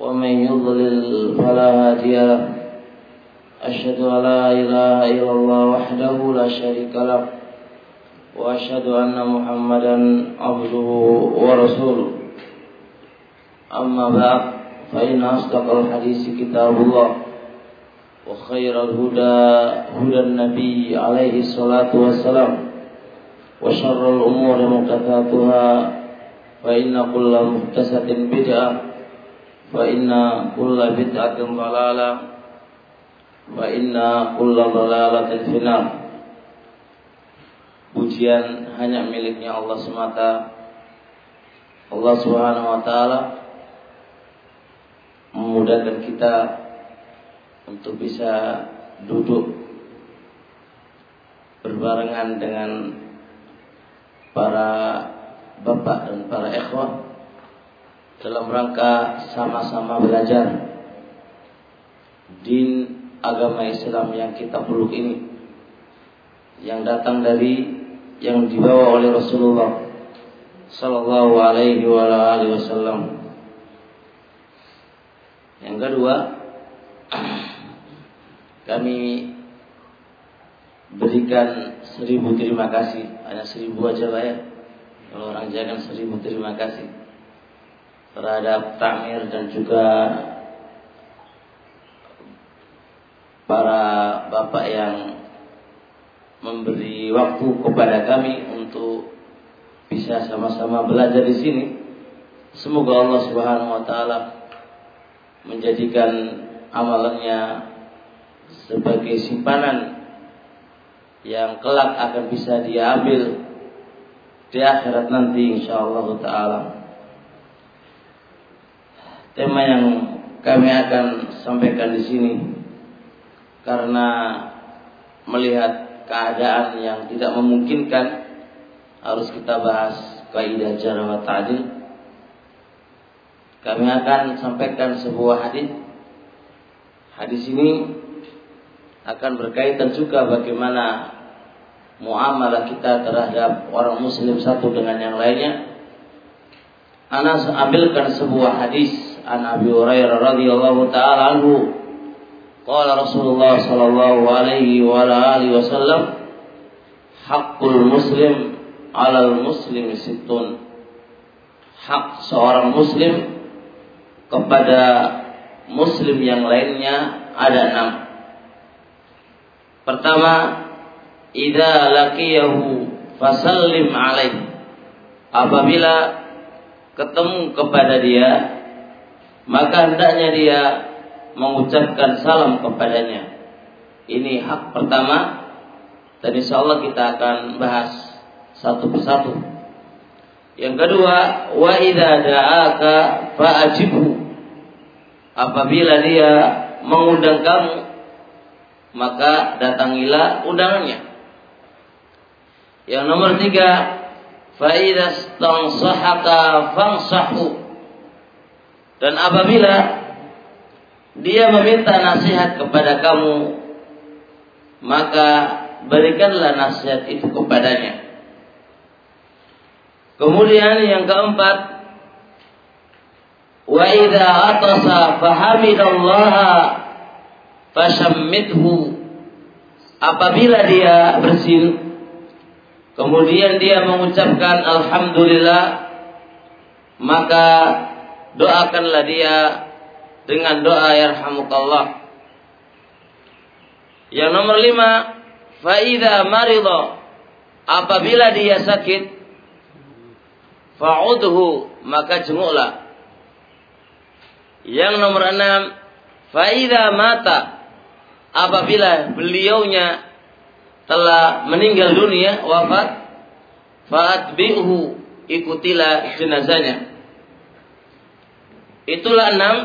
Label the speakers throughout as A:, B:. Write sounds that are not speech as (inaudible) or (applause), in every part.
A: ومن يضلل فلا هادي له أشهد أن لا إله إلا الله وحده لا شريك له وأشهد أن محمدا عبده ورسوله أما بعد فإن أصدق الحديث كتاب الله وخير الهدى هدى النبي عليه الصلاة والسلام وشر الأمور محدثاتها فإن كل محدثة بدعة فإن كل بدعة ضلالة وإن كل ضلالة في النار Pujian hanya miliknya Allah semata Allah subhanahu wa ta'ala Memudahkan kita Untuk bisa duduk Berbarengan dengan Para Bapak dan para ikhwah dalam rangka sama-sama belajar din agama Islam yang kita peluk ini yang datang dari yang dibawa oleh Rasulullah sallallahu alaihi wasallam. Yang kedua, (clears throat) kami berikan seribu terima kasih, hanya seribu aja lah ya. Kalau orang jangan seribu terima kasih terhadap takmir dan juga para bapak yang memberi waktu kepada kami untuk bisa sama-sama belajar di sini. Semoga Allah Subhanahu wa taala menjadikan amalannya sebagai simpanan yang kelak akan bisa diambil di akhirat nanti insyaallah taala. Tema yang kami akan sampaikan di sini karena melihat keadaan yang tidak memungkinkan harus kita bahas kaidah cara wa. Kami akan sampaikan sebuah hadis. Hadis ini akan berkaitan juga bagaimana muamalah kita terhadap orang muslim satu dengan yang lainnya. Anas ambilkan sebuah hadis an Abi Hurairah radhiyallahu taala anhu. Qala Rasulullah sallallahu alaihi wa alihi wasallam Hakul muslim 'alal muslim sittun. Hak seorang muslim kepada muslim yang lainnya ada enam. Pertama idza laqiyahu fasallim alaih. Apabila ketemu kepada dia maka hendaknya dia mengucapkan salam kepadanya. Ini hak pertama dan insya Allah kita akan bahas satu persatu. Yang kedua, wa idza da'aka fa'ajibhu. Apabila dia mengundang kamu, maka datangilah undangannya. Yang nomor tiga, fa idza fansahu. Dan apabila dia meminta nasihat kepada kamu, maka berikanlah nasihat itu kepadanya. Kemudian yang keempat, wa idza atasa fahamidallaha fashammithu. Apabila dia bersin, kemudian dia mengucapkan alhamdulillah, maka doakanlah dia dengan doa yarhamukallah. Yang nomor lima, faida marido apabila dia sakit, fa'udhu maka jenguklah. Yang nomor enam, faida mata apabila beliaunya telah meninggal dunia wafat, fa'atbi'hu ikutilah jenazahnya. Itulah enam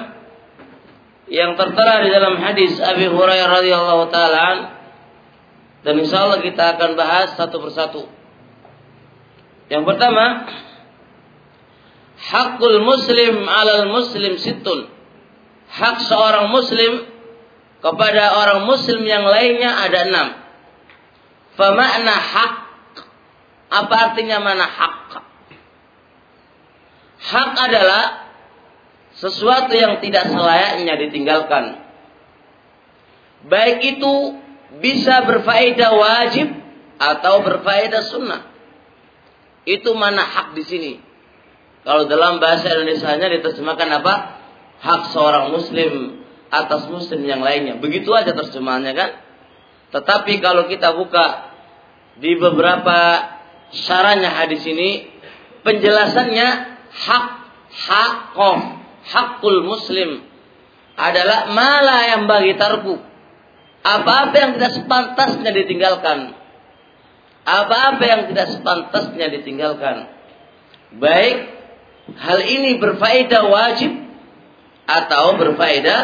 A: yang tertera di dalam hadis Abi Hurairah radhiyallahu taala dan insya Allah kita akan bahas satu persatu. Yang pertama, hakul muslim alal muslim situn. Hak seorang muslim kepada orang muslim yang lainnya ada enam. Famakna hak. Apa artinya mana hak? Hak adalah sesuatu yang tidak selayaknya ditinggalkan. Baik itu bisa berfaedah wajib atau berfaedah sunnah. Itu mana hak di sini. Kalau dalam bahasa Indonesia-nya diterjemahkan apa? Hak seorang muslim atas muslim yang lainnya. Begitu aja terjemahannya kan? Tetapi kalau kita buka di beberapa syarahnya hadis ini, penjelasannya hak hakom hakul muslim adalah malah yang bagi tarku. Apa-apa yang tidak sepantasnya ditinggalkan. Apa-apa yang tidak sepantasnya ditinggalkan. Baik hal ini berfaedah wajib atau berfaedah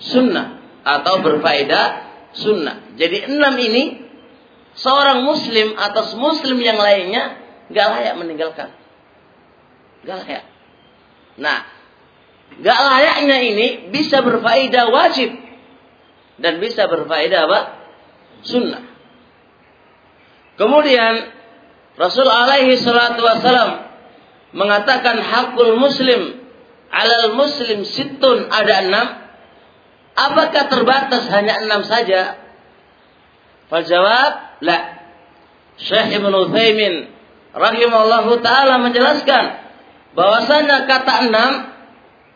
A: sunnah atau berfaedah sunnah. Jadi enam ini seorang muslim atas muslim yang lainnya gak layak meninggalkan. Gak layak. Nah, Gak layaknya ini bisa berfaedah wajib dan bisa berfaedah apa? Sunnah. Kemudian Rasul alaihi salatu wasalam mengatakan hakul muslim alal muslim situn ada enam. Apakah terbatas hanya enam saja? Faljawab, la. Syekh Ibn Uthaymin rahimahullahu taala menjelaskan bahwasanya kata enam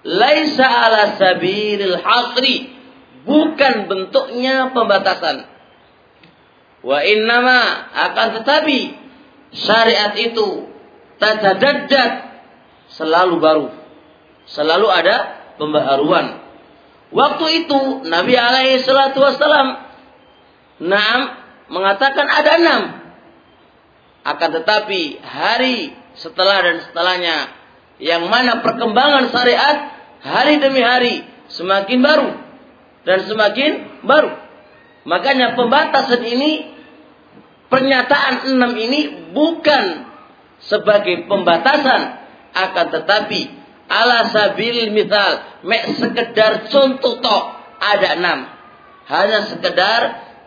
A: laisa ala sabilil hasri bukan bentuknya pembatasan. Wa innama akan tetapi syariat itu tajadadat selalu baru. Selalu ada pembaharuan. Waktu itu Nabi alaihi salatu wasalam Naam mengatakan ada enam. Akan tetapi hari setelah dan setelahnya yang mana perkembangan syariat hari demi hari semakin baru dan semakin baru. Makanya pembatasan ini pernyataan enam ini bukan sebagai pembatasan akan tetapi ala sabil misal mek sekedar contoh tok ada enam hanya sekedar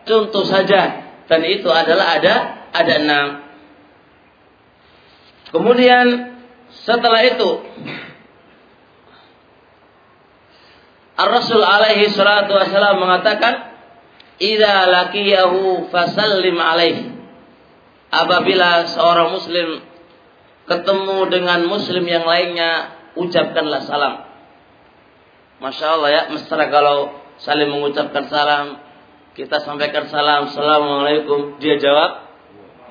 A: contoh saja dan itu adalah ada ada enam kemudian setelah itu Ar-Rasul alaihi salatu wasallam mengatakan Idza laqiyahu fasallim alaihi Apabila seorang muslim ketemu dengan muslim yang lainnya ucapkanlah salam. Masya Allah ya, mesra kalau saling mengucapkan salam, kita sampaikan salam, Assalamualaikum, dia jawab,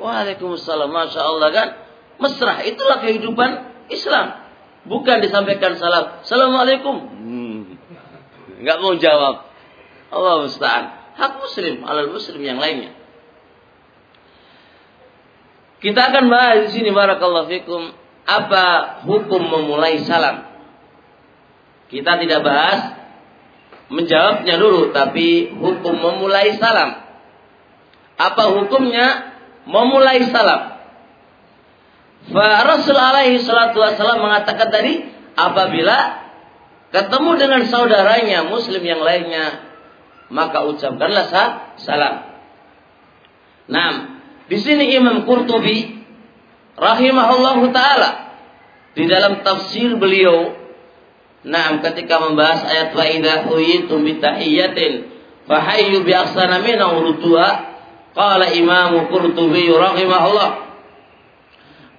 A: Waalaikumsalam, Masya Allah kan, mesra, itulah kehidupan Islam. Bukan disampaikan salam. Assalamualaikum. Hmm. Enggak mau jawab. Allah musta'an. Hak muslim, alal muslim yang lainnya. Kita akan bahas di sini barakallahu fikum apa hukum memulai salam. Kita tidak bahas menjawabnya dulu tapi hukum memulai salam. Apa hukumnya memulai salam? Fa Rasul alaihi salatu wasallam mengatakan tadi apabila ketemu dengan saudaranya muslim yang lainnya maka ucapkanlah salam. Nah, di sini Imam Qurtubi rahimahullahu taala di dalam tafsir beliau Nah, ketika membahas ayat wa idza huyitum bi tahiyyatin fahayyu bi ahsana min qala Imam Qurtubi rahimahullah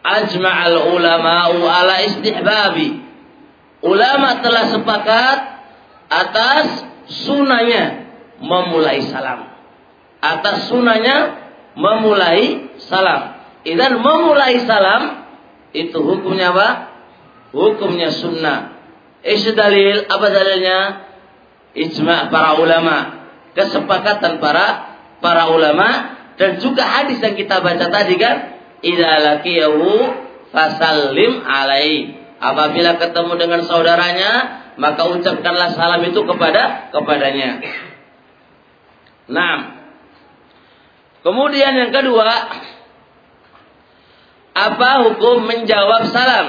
A: ajma'al ulama'u ala istihbabi. Ulama telah sepakat atas sunanya memulai salam. Atas sunanya memulai salam. Dan memulai salam itu hukumnya apa? Hukumnya sunnah. Isu dalil, apa dalilnya? Ijma' para ulama. Kesepakatan para para ulama dan juga hadis yang kita baca tadi kan idza laqiyahu fasallim alai. Apabila ketemu dengan saudaranya, maka ucapkanlah salam itu kepada kepadanya. Nah, kemudian yang kedua, apa hukum menjawab salam?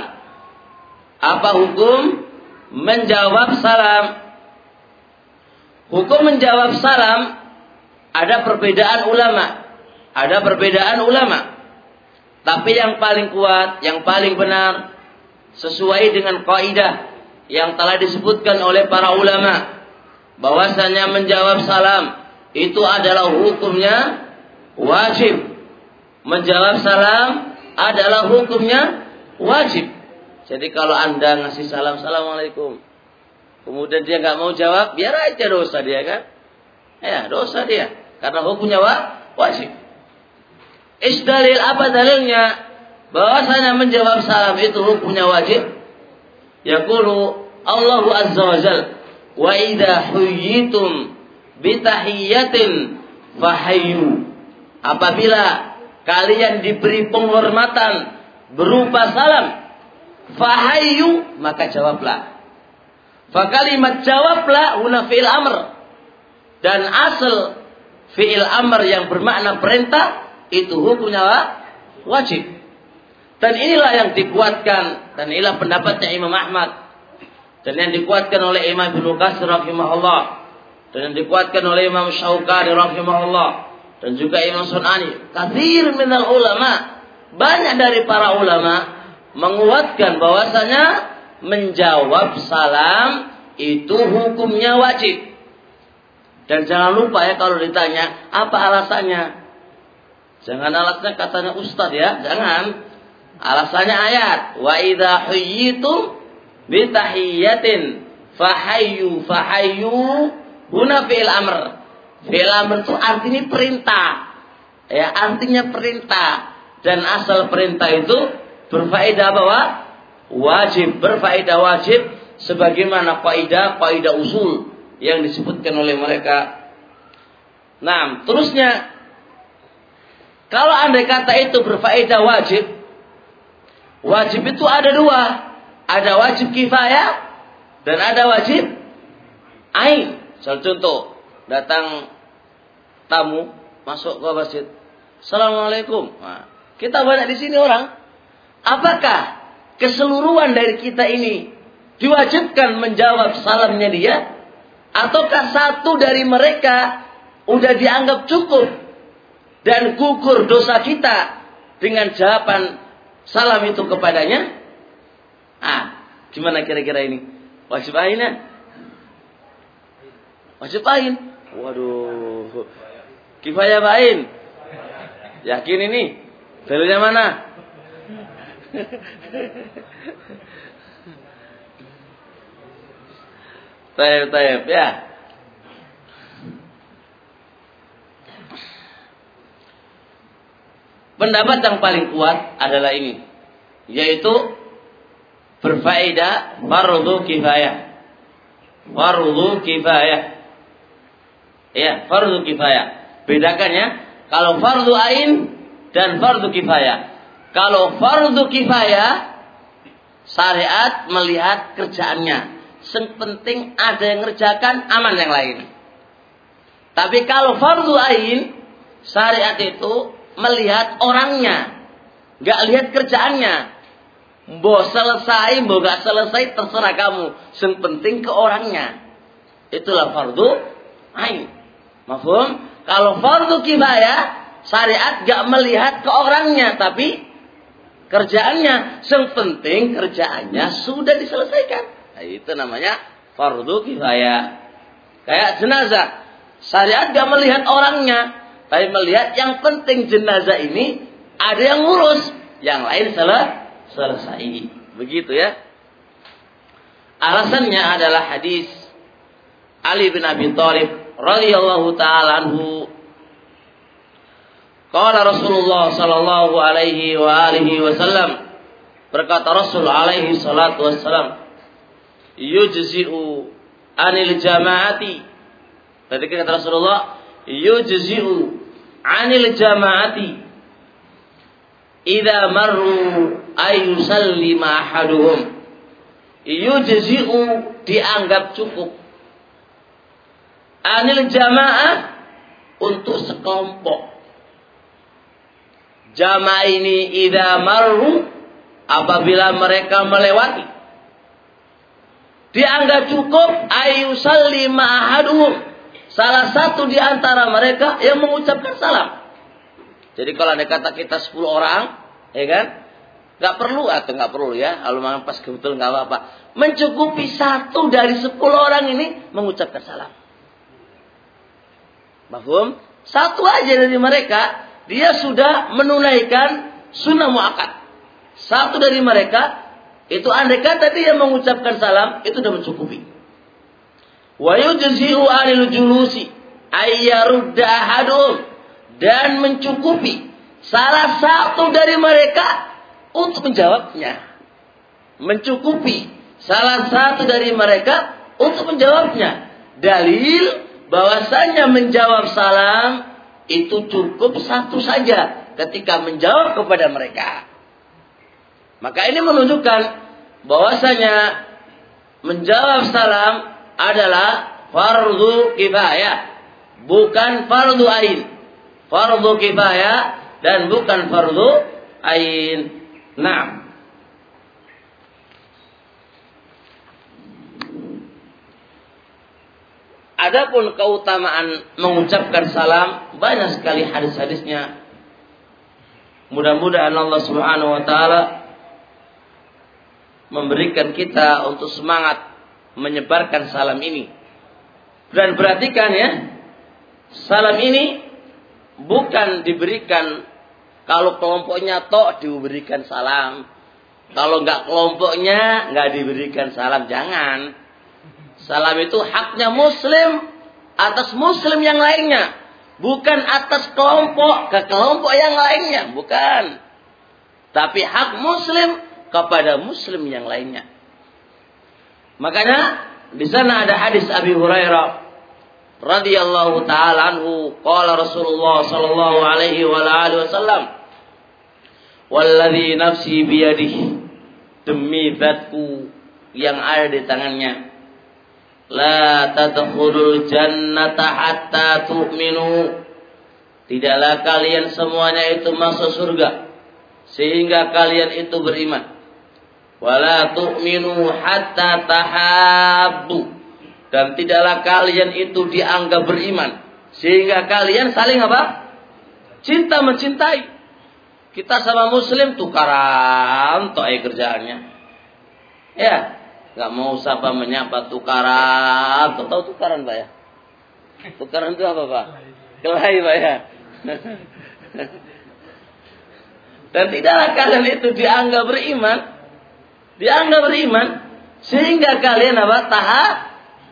A: Apa hukum menjawab salam? Hukum menjawab salam ada perbedaan ulama. Ada perbedaan ulama. Tapi yang paling kuat, yang paling benar sesuai dengan kaidah yang telah disebutkan oleh para ulama bahwasanya menjawab salam itu adalah hukumnya wajib. Menjawab salam adalah hukumnya wajib. Jadi kalau anda ngasih salam assalamualaikum, kemudian dia nggak mau jawab, biar aja dosa dia kan? Ya dosa dia, karena hukumnya wajib. Isdalil apa dalilnya? Bahwasanya menjawab salam itu hukumnya wajib. Yaqulu Allahu Azza wa Jal, wa idha huyyitum bitahiyatin fahayyu. Apabila kalian diberi penghormatan berupa salam, fahayyu maka jawablah. Fakalimat jawablah huna fi'il amr. Dan asal fi'il amr yang bermakna perintah itu hukumnya wajib. Dan inilah yang dikuatkan dan inilah pendapatnya Imam Ahmad dan yang dikuatkan oleh Imam Ibnu Qasir rahimahullah dan yang dikuatkan oleh Imam Syaukani rahimahullah dan juga Imam Sunani. Kathir minal ulama, banyak dari para ulama menguatkan bahwasanya menjawab salam itu hukumnya wajib. Dan jangan lupa ya kalau ditanya apa alasannya. Jangan alasannya katanya ustaz ya, jangan. Alasannya ayat, wa idza huyyitum bi tahiyyatin fahayyu fahayyu Huna fi'il amr. Fi'il amr itu artinya perintah. Ya, artinya perintah. Dan asal perintah itu berfaedah bahwa wajib, berfaedah wajib sebagaimana kaidah kaidah usul yang disebutkan oleh mereka. Nah, terusnya kalau andai kata itu berfaedah wajib, wajib itu ada dua. Ada wajib kifayah dan ada wajib ain. Misal contoh, datang tamu masuk ke masjid. Assalamualaikum. Nah, kita banyak di sini orang. Apakah keseluruhan dari kita ini diwajibkan menjawab salamnya dia? Ataukah satu dari mereka udah dianggap cukup dan gugur dosa kita dengan jawaban salam itu kepadanya? Ah, gimana kira-kira ini? Wajib aina? Wajib lain. Waduh. Kifayah lain. Yakin ini? Dalilnya mana? (laughs) Taib, taib, ya. Pendapat yang paling kuat adalah ini, yaitu berfaedah fardu kifayah. Fardu kifayah. Ya, fardu kifayah. Bedakan ya. Kalau fardu ain dan fardu kifayah. Kalau fardu kifayah syariat melihat kerjaannya. Yang penting ada yang ngerjakan aman yang lain. Tapi kalau fardu ain syariat itu melihat orangnya. Gak lihat kerjaannya. Mau selesai, mau gak selesai terserah kamu. Yang penting ke orangnya. Itulah fardu ain. Mafhum? Kalau fardu kifayah, syariat gak melihat ke orangnya, tapi kerjaannya. Yang penting kerjaannya sudah diselesaikan. Nah, itu namanya fardu kifayah. Kayak jenazah. Syariat gak melihat orangnya, tapi melihat yang penting jenazah ini ada yang ngurus, yang lain salah selesai. Begitu ya. Alasannya adalah hadis Ali bin Abi Thalib radhiyallahu taala anhu Qala Rasulullah sallallahu alaihi wa alihi wasallam berkata Rasul alaihi salatu wassalam yujzi'u anil jama'ati Tadi kata Rasulullah yujzi'u anil jama'ati idza marru ay yusallima ahaduhum yujzi'u dianggap cukup. Anil jamaah untuk sekelompok. Jamaah ini idza marru apabila mereka melewati dianggap cukup ayu sallima ahaduhum salah satu di antara mereka yang mengucapkan salam. Jadi kalau ada kata kita 10 orang, ya kan? Gak perlu atau gak perlu ya, kalau pas kebetulan gak apa-apa. Mencukupi satu dari 10 orang ini mengucapkan salam. Mahum, satu aja dari mereka, dia sudah menunaikan sunnah muakat. Satu dari mereka, itu andai kata dia mengucapkan salam, itu sudah mencukupi. Wa yujzi'u anil julusi ayyarudda ahadum dan mencukupi salah satu dari mereka untuk menjawabnya. Mencukupi salah satu dari mereka untuk menjawabnya. Dalil bahwasanya menjawab salam itu cukup satu saja ketika menjawab kepada mereka. Maka ini menunjukkan bahwasanya menjawab salam adalah fardu kifayah, bukan fardu ain. Fardu kifayah dan bukan fardu ain. Nah, Adapun keutamaan mengucapkan salam banyak sekali hadis-hadisnya. Mudah-mudahan Allah Subhanahu wa taala memberikan kita untuk semangat menyebarkan salam ini. Dan perhatikan ya, salam ini bukan diberikan kalau kelompoknya tok diberikan salam. Kalau nggak kelompoknya nggak diberikan salam, jangan. Salam itu haknya muslim atas muslim yang lainnya. Bukan atas kelompok ke kelompok yang lainnya. Bukan. Tapi hak muslim kepada muslim yang lainnya. Makanya di sana ada hadis Abi Hurairah radhiyallahu taala anhu qala Rasulullah sallallahu alaihi wa alihi wasallam Walladhi nafsi biyadihi demi zatku yang ada di tangannya la tadkhulul jannata hatta tu'minu. Tidaklah kalian semuanya itu masuk surga sehingga kalian itu beriman wala tu'minu hatta tahabbu dan tidaklah kalian itu dianggap beriman sehingga kalian saling apa? cinta mencintai. Kita sama muslim tukaran toh kerjaannya. Ya, nggak mau siapa menyapa tukaran, tuh tahu tukaran Pak ya? Tukaran itu apa Pak? Kelahi Pak ya. (laughs) Dan tidaklah kalian itu dianggap beriman dianggap beriman sehingga kalian apa? Taha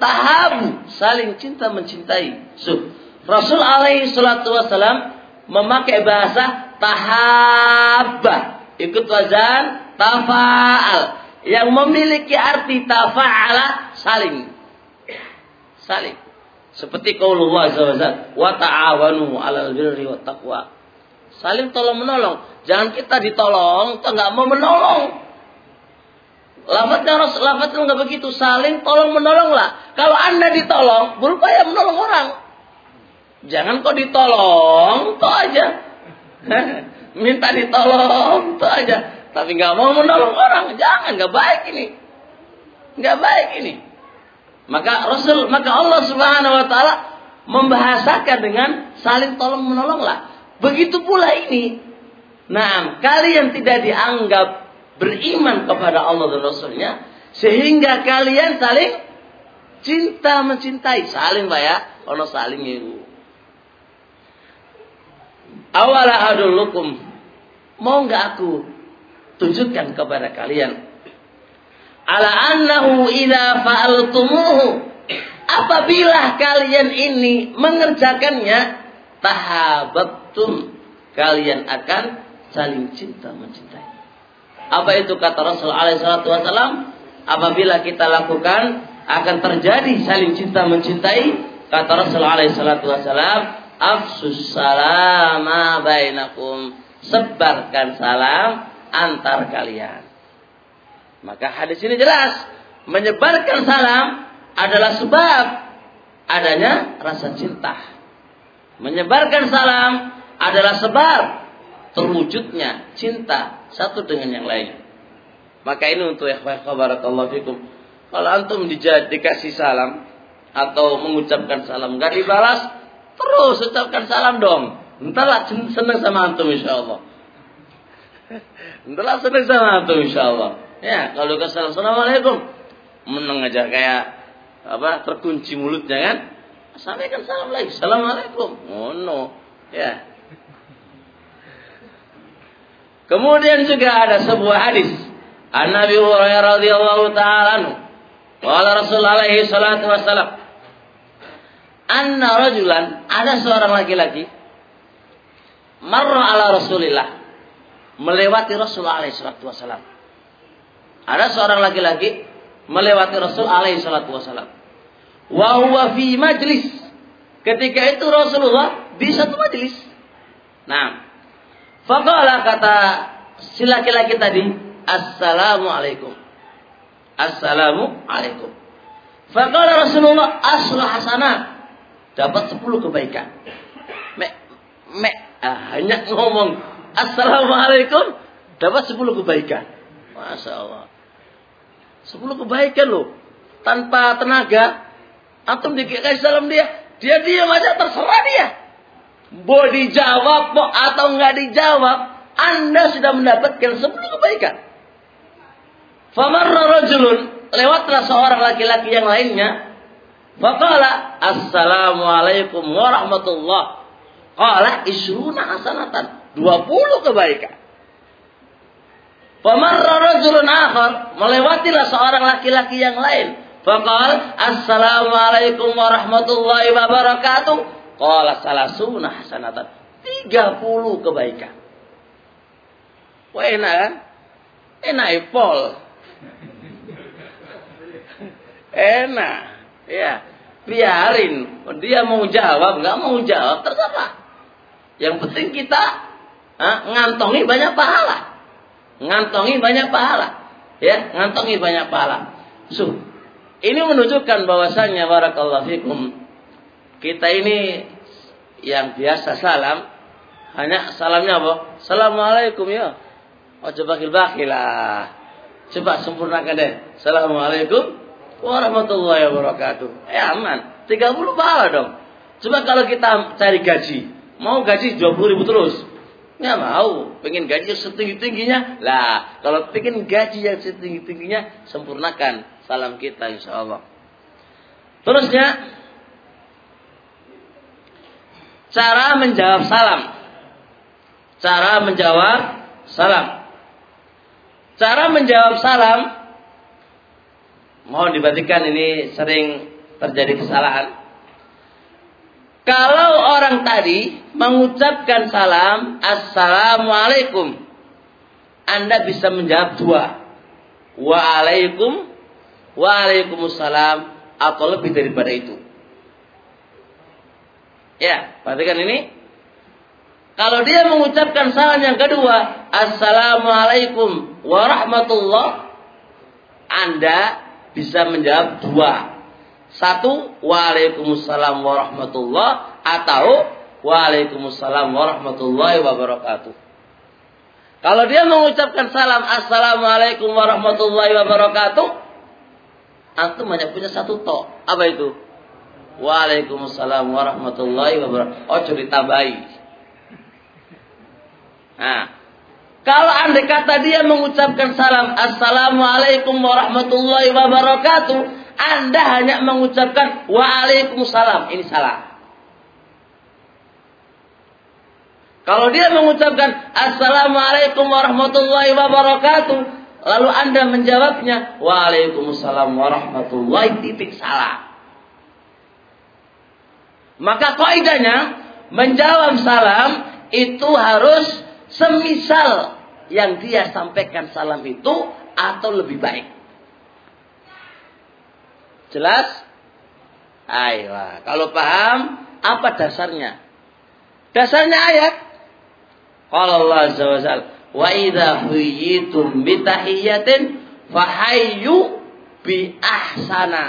A: tahabu. Saling cinta mencintai. So, Rasul alaihi salatu wasalam memakai bahasa tahabba. Ikut wazan tafaal. Yang memiliki arti tafa'ala saling. Saling. Seperti qaulullah azza wa ta'awanu 'alal birri wat taqwa. Saling tolong menolong jangan kita ditolong kita nggak mau menolong Lafaznya Rasul lafaznya nggak begitu, saling tolong menolonglah. Kalau anda ditolong, berupaya menolong orang. Jangan kok ditolong, to aja. (laughs) Minta ditolong, to aja. Tapi nggak mau menolong orang, jangan, nggak baik ini, nggak baik ini. Maka Rasul, maka Allah Subhanahu Wa Taala membahasakan dengan saling tolong menolonglah. Begitu pula ini. Nah, kalian tidak dianggap beriman kepada Allah dan Rasulnya sehingga kalian saling cinta mencintai. Saling pak ya. Ono saling itu awala adulukum mau nggak aku tunjukkan kepada kalian? Ala annahu idza fa'altumuhu. Apabila kalian ini mengerjakannya tahabattum kalian akan saling cinta mencintai apa itu kata Rasul Wasallam? Apabila kita lakukan akan terjadi saling cinta mencintai. Kata Rasul Wasallam, afsus salama bainakum. Sebarkan salam antar kalian. Maka hadis ini jelas menyebarkan salam adalah sebab adanya rasa cinta. Menyebarkan salam adalah sebab terwujudnya cinta satu dengan yang lain. Maka ini untuk ikhwan barakallahu fikum. Kalau antum dikasih salam atau mengucapkan salam gak dibalas, terus ucapkan salam dong. Entahlah senang sama antum insyaallah. Entahlah senang sama antum insyaallah. Ya, kalau ke salam assalamualaikum, meneng aja kayak apa terkunci mulutnya kan. Sampaikan salam lagi, assalamualaikum. Oh no, ya. Kemudian juga ada sebuah hadis An Nabi Hurairah radhiyallahu taala anhu. Qala Rasul alaihi salatu wassalam. Anna rajulan ada seorang laki-laki marra ala Rasulillah melewati Rasul alaihi salatu wassalam. Ada seorang laki-laki melewati Rasul alaihi salatu wassalam. Wa huwa fi majlis. Ketika itu Rasulullah di satu majlis. Nah, faqala kata si laki-laki tadi, Assalamualaikum. Assalamualaikum. Faqala Rasulullah asra hasanah. Dapat 10 kebaikan. Mek mek ah, hanya ngomong Assalamualaikum dapat 10 kebaikan. Masya Allah. 10 kebaikan loh. Tanpa tenaga. Antum dikasih salam dia. Dia diam aja terserah dia. Mau dijawab atau nggak dijawab. Anda sudah mendapatkan 10 kebaikan. Famarra rajulun, lewatlah seorang laki-laki yang lainnya. Faqala, Assalamualaikum warahmatullah. Qala isruna hasanatan. 20 kebaikan. Famarra rajulun akhar, melewatilah seorang laki-laki yang lain. Faqal, Assalamualaikum warahmatullahi wabarakatuh. Qala salasuna hasanatan. 30 kebaikan. Wah enak kan? Enak pol. Enak. Ya. Biarin. Dia mau jawab, nggak mau jawab, terserah. Yang penting kita ha, ngantongi banyak pahala. Ngantongi banyak pahala. Ya, ngantongi banyak pahala. So, ini menunjukkan bahwasannya barakallahu fikum kita ini yang biasa salam hanya salamnya apa? Assalamualaikum ya. Oh coba bakil lah. Coba sempurnakan deh. Assalamualaikum warahmatullahi wabarakatuh. Eh aman. 30 pahala dong. Coba kalau kita cari gaji. Mau gaji 20 ribu terus. Nggak mau. Pengen gaji setinggi-tingginya. Lah. Kalau pengen gaji yang setinggi-tingginya. Sempurnakan salam kita insya Allah. Terusnya. Cara menjawab salam. Cara menjawab salam. Cara menjawab salam, mohon diperhatikan ini sering terjadi kesalahan. Kalau orang tadi mengucapkan salam, Assalamualaikum. Anda bisa menjawab dua. Waalaikum, Waalaikumsalam, atau lebih daripada itu. Ya, perhatikan ini. Kalau dia mengucapkan salam yang kedua, Assalamualaikum warahmatullah, Anda bisa menjawab dua. Satu, Waalaikumsalam warahmatullah atau Waalaikumsalam warahmatullahi wabarakatuh. Kalau dia mengucapkan salam Assalamualaikum warahmatullahi wabarakatuh, antum hanya punya satu to. Apa itu? Waalaikumsalam warahmatullahi wabarakatuh. Oh, ditambahi. Nah, kalau anda kata dia mengucapkan salam Assalamualaikum warahmatullahi wabarakatuh, Anda hanya mengucapkan Waalaikumsalam. Ini salah. Kalau dia mengucapkan Assalamualaikum warahmatullahi wabarakatuh, lalu Anda menjawabnya Waalaikumsalam warahmatullahi titik salah. Maka kaidahnya menjawab salam itu harus semisal yang dia sampaikan salam itu atau lebih baik. Jelas? Ayo, kalau paham apa dasarnya? Dasarnya ayat. Kalau Allah Azza wa Jalla, "Wa idza huyyitum bi fahayyu bi ahsana.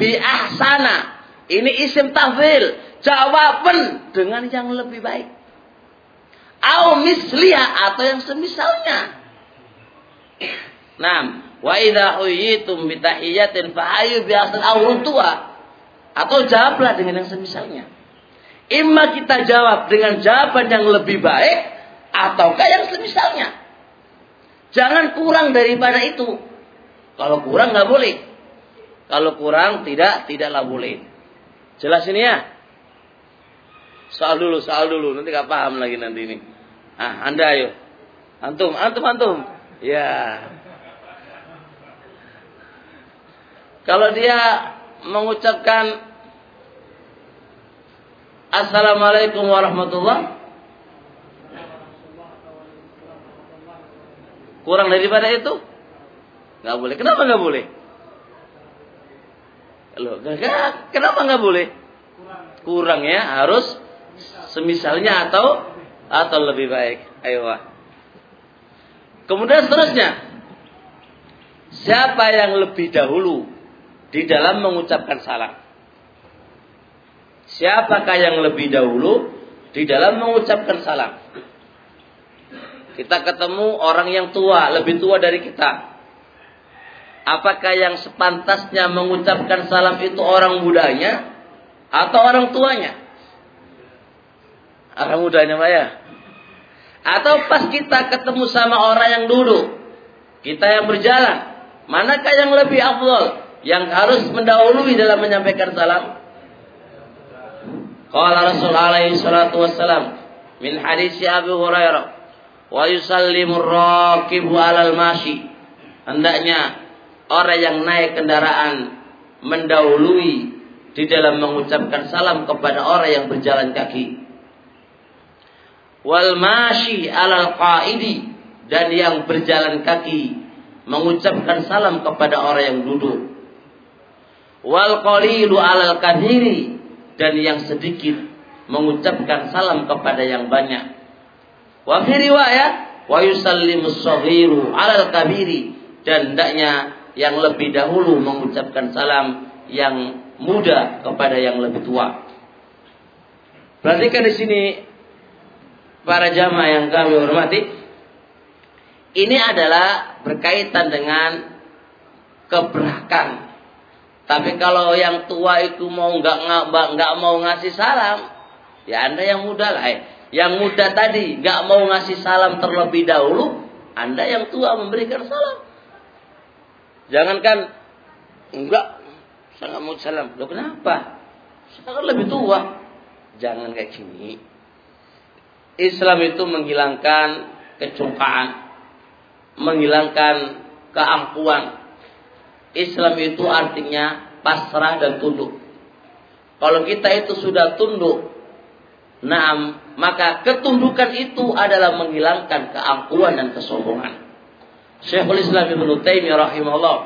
A: Bi ahsana. Ini isim tafil. Jawaban dengan yang lebih baik. Au misliha atau yang semisalnya. Nah, wa idza huyitum bi tahiyatin fa ayu bi asal tua. Atau jawablah dengan yang semisalnya. Imma kita jawab dengan jawaban yang lebih baik ataukah yang semisalnya. Jangan kurang daripada itu. Kalau kurang nggak boleh. Kalau kurang tidak tidaklah boleh. Jelas ini ya? Soal dulu, soal dulu. Nanti gak paham lagi nanti ini. Ah, anda ayo. Antum, antum, antum. Ya. Kalau dia mengucapkan Assalamualaikum warahmatullah Kurang daripada itu? Nggak boleh. Kenapa nggak boleh? Loh, kenapa nggak boleh? Kurang ya, harus semisalnya atau atau lebih baik. Ayo. Kemudian seterusnya, siapa yang lebih dahulu di dalam mengucapkan salam? Siapakah yang lebih dahulu di dalam mengucapkan salam? Kita ketemu orang yang tua, lebih tua dari kita. Apakah yang sepantasnya mengucapkan salam itu orang mudanya atau orang tuanya? Orang mudanya Pak ya? Atau pas kita ketemu sama orang yang duduk, kita yang berjalan, manakah yang lebih afdol? Yang harus mendahului dalam menyampaikan salam? Qala Rasul alaihi salatu wassalam min hadis Abu Hurairah wa yusallimur raqibu alal mashi hendaknya orang yang naik kendaraan mendahului di dalam mengucapkan salam kepada orang yang berjalan kaki. Wal mashi alal qaidi dan yang berjalan kaki mengucapkan salam kepada orang yang duduk. Wal qalilu alal kathiri dan yang sedikit mengucapkan salam kepada yang banyak. Wa fi riwayat wa yusallimu saghiru 'alal kabiri dan hendaknya yang lebih dahulu mengucapkan salam yang muda kepada yang lebih tua. Perhatikan di sini para jamaah yang kami hormati. Ini adalah berkaitan dengan keberkahan. Tapi kalau yang tua itu mau nggak nggak mau ngasih salam, ya anda yang muda lah. Eh yang muda tadi nggak mau ngasih salam terlebih dahulu, Anda yang tua memberikan salam. Jangankan enggak, saya nggak mau salam. Loh kenapa? Saya kan lebih tua. Jangan kayak gini. Islam itu menghilangkan kecongkaan, menghilangkan keangkuhan. Islam itu artinya pasrah dan tunduk. Kalau kita itu sudah tunduk, Naam, maka ketundukan itu adalah menghilangkan keangkuhan dan kesombongan. Syekhul Islam Ibnu Taimiyah rahimahullah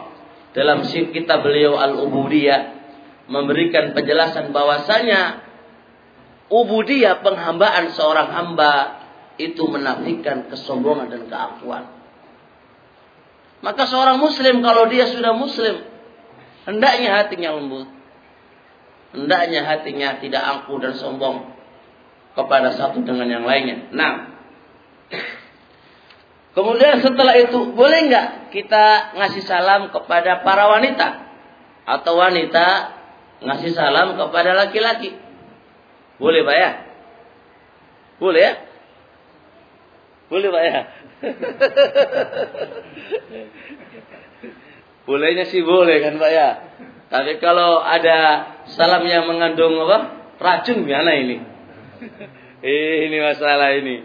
A: dalam kitab beliau Al-Ubudiyah memberikan penjelasan bahwasanya ubudiyah penghambaan seorang hamba itu menafikan kesombongan dan keangkuhan. Maka seorang muslim kalau dia sudah muslim hendaknya hatinya lembut. Hendaknya hatinya tidak angkuh dan sombong kepada satu dengan yang lainnya. Nah, kemudian setelah itu boleh nggak kita ngasih salam kepada para wanita atau wanita ngasih salam kepada laki-laki? Boleh pak ya? Boleh ya? Boleh pak ya? (laughs) Bolehnya sih boleh kan pak ya. Tapi kalau ada salam yang mengandung apa? Racun gimana ini? (laughs) ini masalah ini.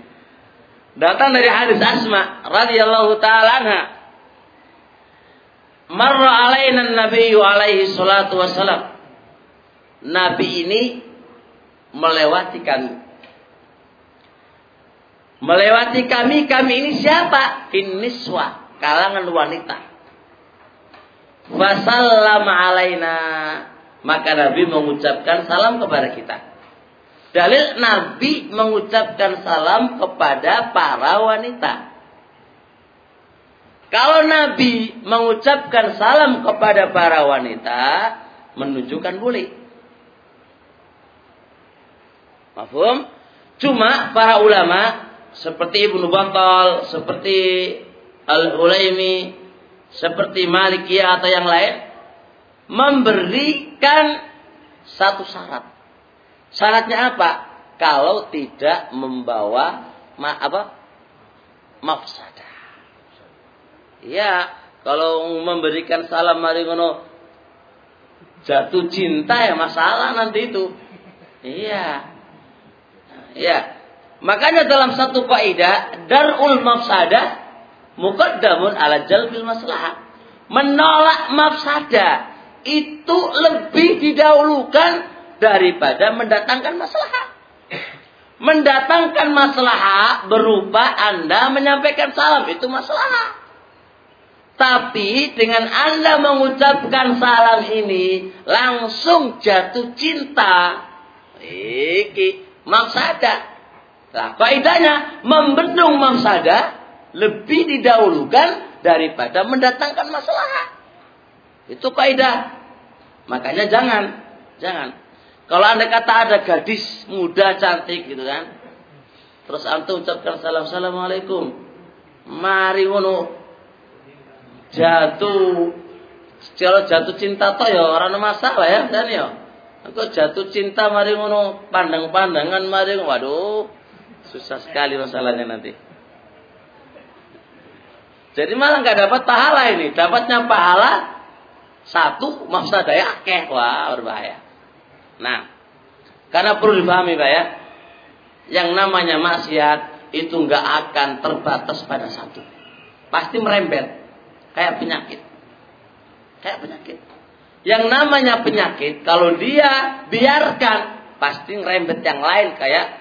A: Datang dari hadis Asma radhiyallahu taala anha. Marra alaina Nabi alaihi salatu wassalam. Nabi ini melewati kami. Melewati kami, kami ini siapa? Finiswa, kalangan wanita. Fasallam alaina. Maka Nabi mengucapkan salam kepada kita. Dalil Nabi mengucapkan salam kepada para wanita. Kalau Nabi mengucapkan salam kepada para wanita, menunjukkan boleh. Mafhum? Cuma para ulama seperti Ibnu Battal, seperti Al-Ulaimi, seperti Malikiyah atau yang lain memberikan satu syarat. Syaratnya apa? Kalau tidak membawa ma apa? mafsadah. Ya, kalau memberikan salam mari ngono jatuh cinta ya masalah nanti itu. Iya. Ya. Makanya dalam satu kaidah darul mafsadah muqaddamun ala jalbil maslahat. Menolak mafsadah itu lebih didahulukan daripada mendatangkan masalah. Mendatangkan masalah berupa Anda menyampaikan salam itu masalah. Tapi dengan Anda mengucapkan salam ini langsung jatuh cinta. Iki maksada. Nah, kaidahnya membendung maksada lebih didahulukan daripada mendatangkan masalah. Itu kaidah. Makanya jangan, jangan. Kalau anda kata ada gadis muda cantik gitu kan, terus antum ucapkan salam assalamualaikum, mari ngono jatuh, kalau jatuh cinta toh ya orang masalah ya dan ya. Jatuh cinta mari ngono pandang-pandangan mari waduh susah sekali masalahnya nanti. Jadi malah nggak dapat pahala ini, dapatnya pahala satu mafsadaya akeh. Wah, berbahaya. Nah, karena perlu dipahami Pak ya. Yang namanya maksiat itu nggak akan terbatas pada satu. Pasti merembet. Kayak penyakit. Kayak penyakit. Yang namanya penyakit kalau dia biarkan pasti ngerembet yang lain kayak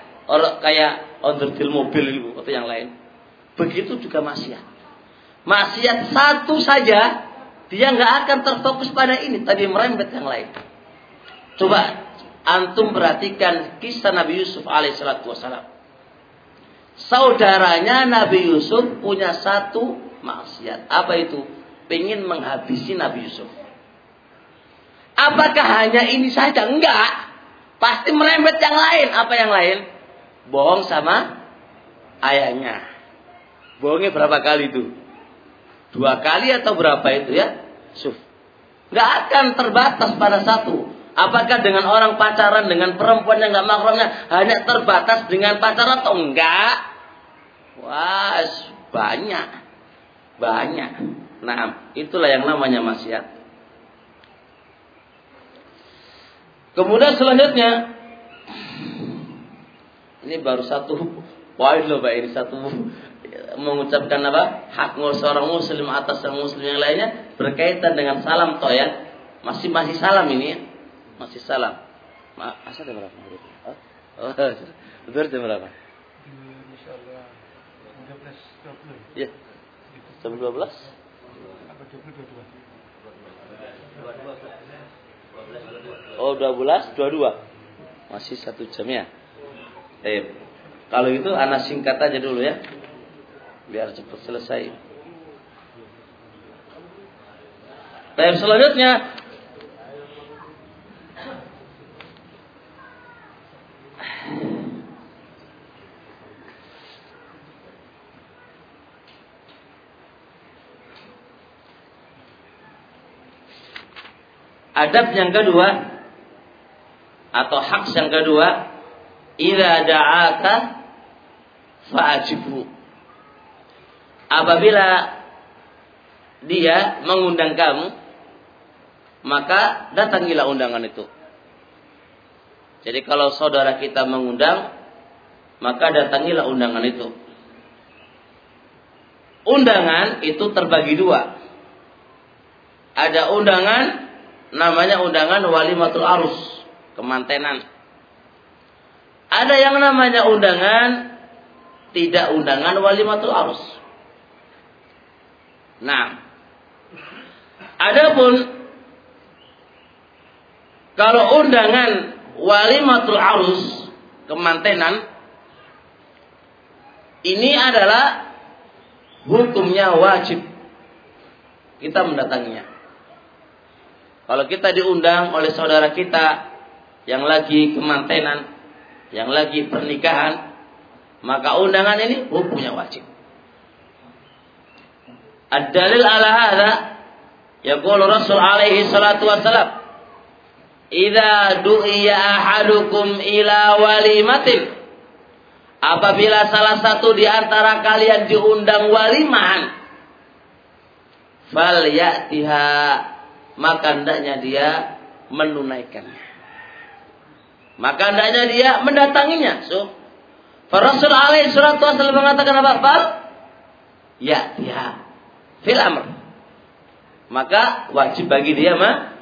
A: kayak onderdil mobil itu atau yang lain. Begitu juga maksiat. Maksiat satu saja dia nggak akan terfokus pada ini, tadi merembet yang lain. Coba antum perhatikan kisah Nabi Yusuf alaihissalatu wassalam. Saudaranya Nabi Yusuf punya satu maksiat. Apa itu? Pengen menghabisi Nabi Yusuf. Apakah hanya ini saja? Enggak. Pasti merembet yang lain. Apa yang lain? Bohong sama ayahnya. Bohongnya berapa kali itu? Dua kali atau berapa itu ya? Suf. Gak akan terbatas pada satu. Apakah dengan orang pacaran dengan perempuan yang gak mahramnya hanya terbatas dengan pacaran atau enggak? Wah, banyak. Banyak. Nah, itulah yang namanya maksiat. Kemudian selanjutnya ini baru satu poin loh Pak ini satu mengucapkan apa hak seorang muslim atas seorang muslim yang lainnya berkaitan dengan salam toh ya masih masih salam ini ya masih salam. Ma asal jam berapa? Oh, (laughs) oh betul jam berapa? Insyaallah 12 ya jam 12 apa 22 Oh 12 22 masih satu jam ya? Eh, kalau itu anak singkat aja dulu ya. Biar cepat selesai. Tapi selanjutnya adab yang kedua atau hak yang kedua idza da'aka fa'ajibhu apabila dia mengundang kamu, maka datangilah undangan itu. Jadi kalau saudara kita mengundang, maka datangilah undangan itu. Undangan itu terbagi dua. Ada undangan namanya undangan walimatul arus, kemantenan. Ada yang namanya undangan tidak undangan walimatul arus. Nah, adapun kalau undangan walimatul arus kemantenan ini adalah hukumnya wajib kita mendatanginya. Kalau kita diundang oleh saudara kita yang lagi kemantenan, yang lagi pernikahan, maka undangan ini hukumnya wajib. Ad-dalil ala hadha yaqulu Rasul alaihi salatu wassalam Idza du'iya ahadukum ila walimatin Apabila salah satu di antara kalian diundang walimahan fal ya'tiha maka hendaknya dia menunaikannya. Maka hendaknya dia mendatanginya. So, Rasul alaihi salatu wasallam mengatakan apa? Fal ya'tiha fil amr. Maka wajib bagi dia mah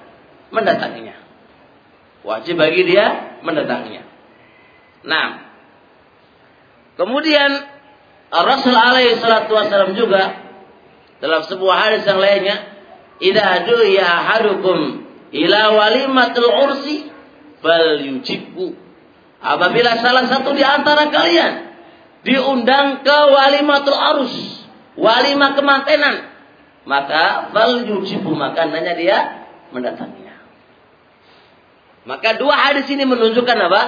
A: mendatanginya. Wajib bagi dia mendatanginya. Nah, kemudian Rasul alaihi salatu wasallam juga dalam sebuah hadis yang lainnya, "Idza du'iya ahadukum ila walimatul ursi fal yujibku." Apabila salah satu di antara kalian diundang ke walimatul arus, walimah kemantenan, maka fal yujibu maka nanya dia mendatanginya. Maka dua hadis ini menunjukkan apa?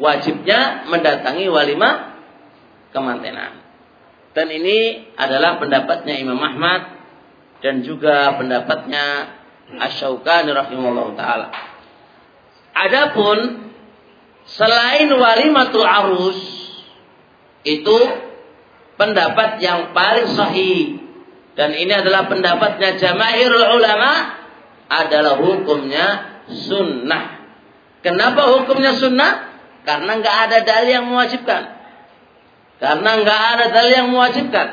A: Wajibnya mendatangi walimah kemantenan. Dan ini adalah pendapatnya Imam Ahmad dan juga pendapatnya Asy-Syaukani rahimahullah taala. Adapun selain walimatul arus itu pendapat yang paling sahih dan ini adalah pendapatnya jamaahirul ulama adalah hukumnya sunnah. Kenapa hukumnya sunnah? Karena nggak ada dalil yang mewajibkan. Karena nggak ada dalil yang mewajibkan.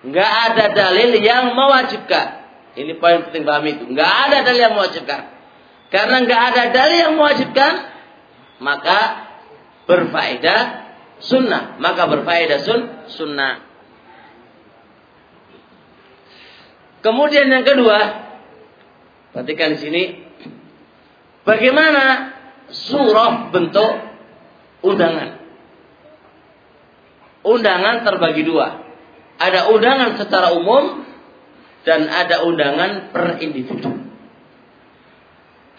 A: Nggak ada dalil yang mewajibkan. Ini poin penting paham itu. Nggak ada dalil yang mewajibkan. Karena nggak ada dalil yang mewajibkan, maka berfaedah sunnah. Maka berfaedah sun sunnah. Kemudian yang kedua, perhatikan di sini, bagaimana surah bentuk undangan undangan terbagi dua. Ada undangan secara umum dan ada undangan per individu.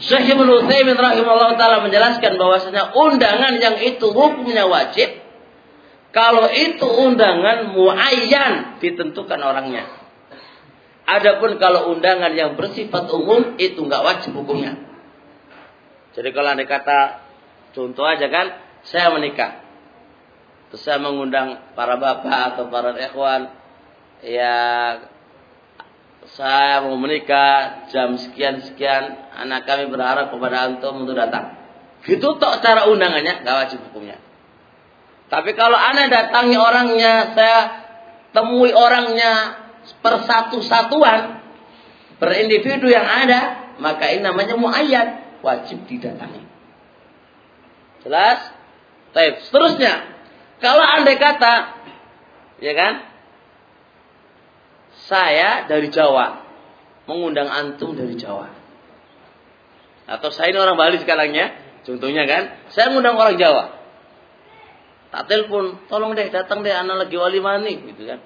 A: Syekh Ibnu Utsaimin rahimahullah taala menjelaskan bahwasanya undangan yang itu hukumnya wajib kalau itu undangan muayyan ditentukan orangnya. Adapun kalau undangan yang bersifat umum itu nggak wajib hukumnya. Jadi kalau anda kata contoh aja kan, saya menikah. Terus saya mengundang para bapak atau para ikhwan ya saya mau menikah jam sekian sekian anak kami berharap kepada antum untuk datang. Gitu tok cara undangannya nggak wajib hukumnya. Tapi kalau anda datangi orangnya, saya temui orangnya persatu satuan, per individu yang ada, maka ini namanya muayyad, wajib didatangi. Jelas? Baik, seterusnya kalau andai kata, ya kan, saya dari Jawa, mengundang antum dari Jawa. Atau saya ini orang Bali sekarang ya, contohnya kan, saya mengundang orang Jawa. Tak telepon, tolong deh datang deh anak lagi wali mani, gitu kan.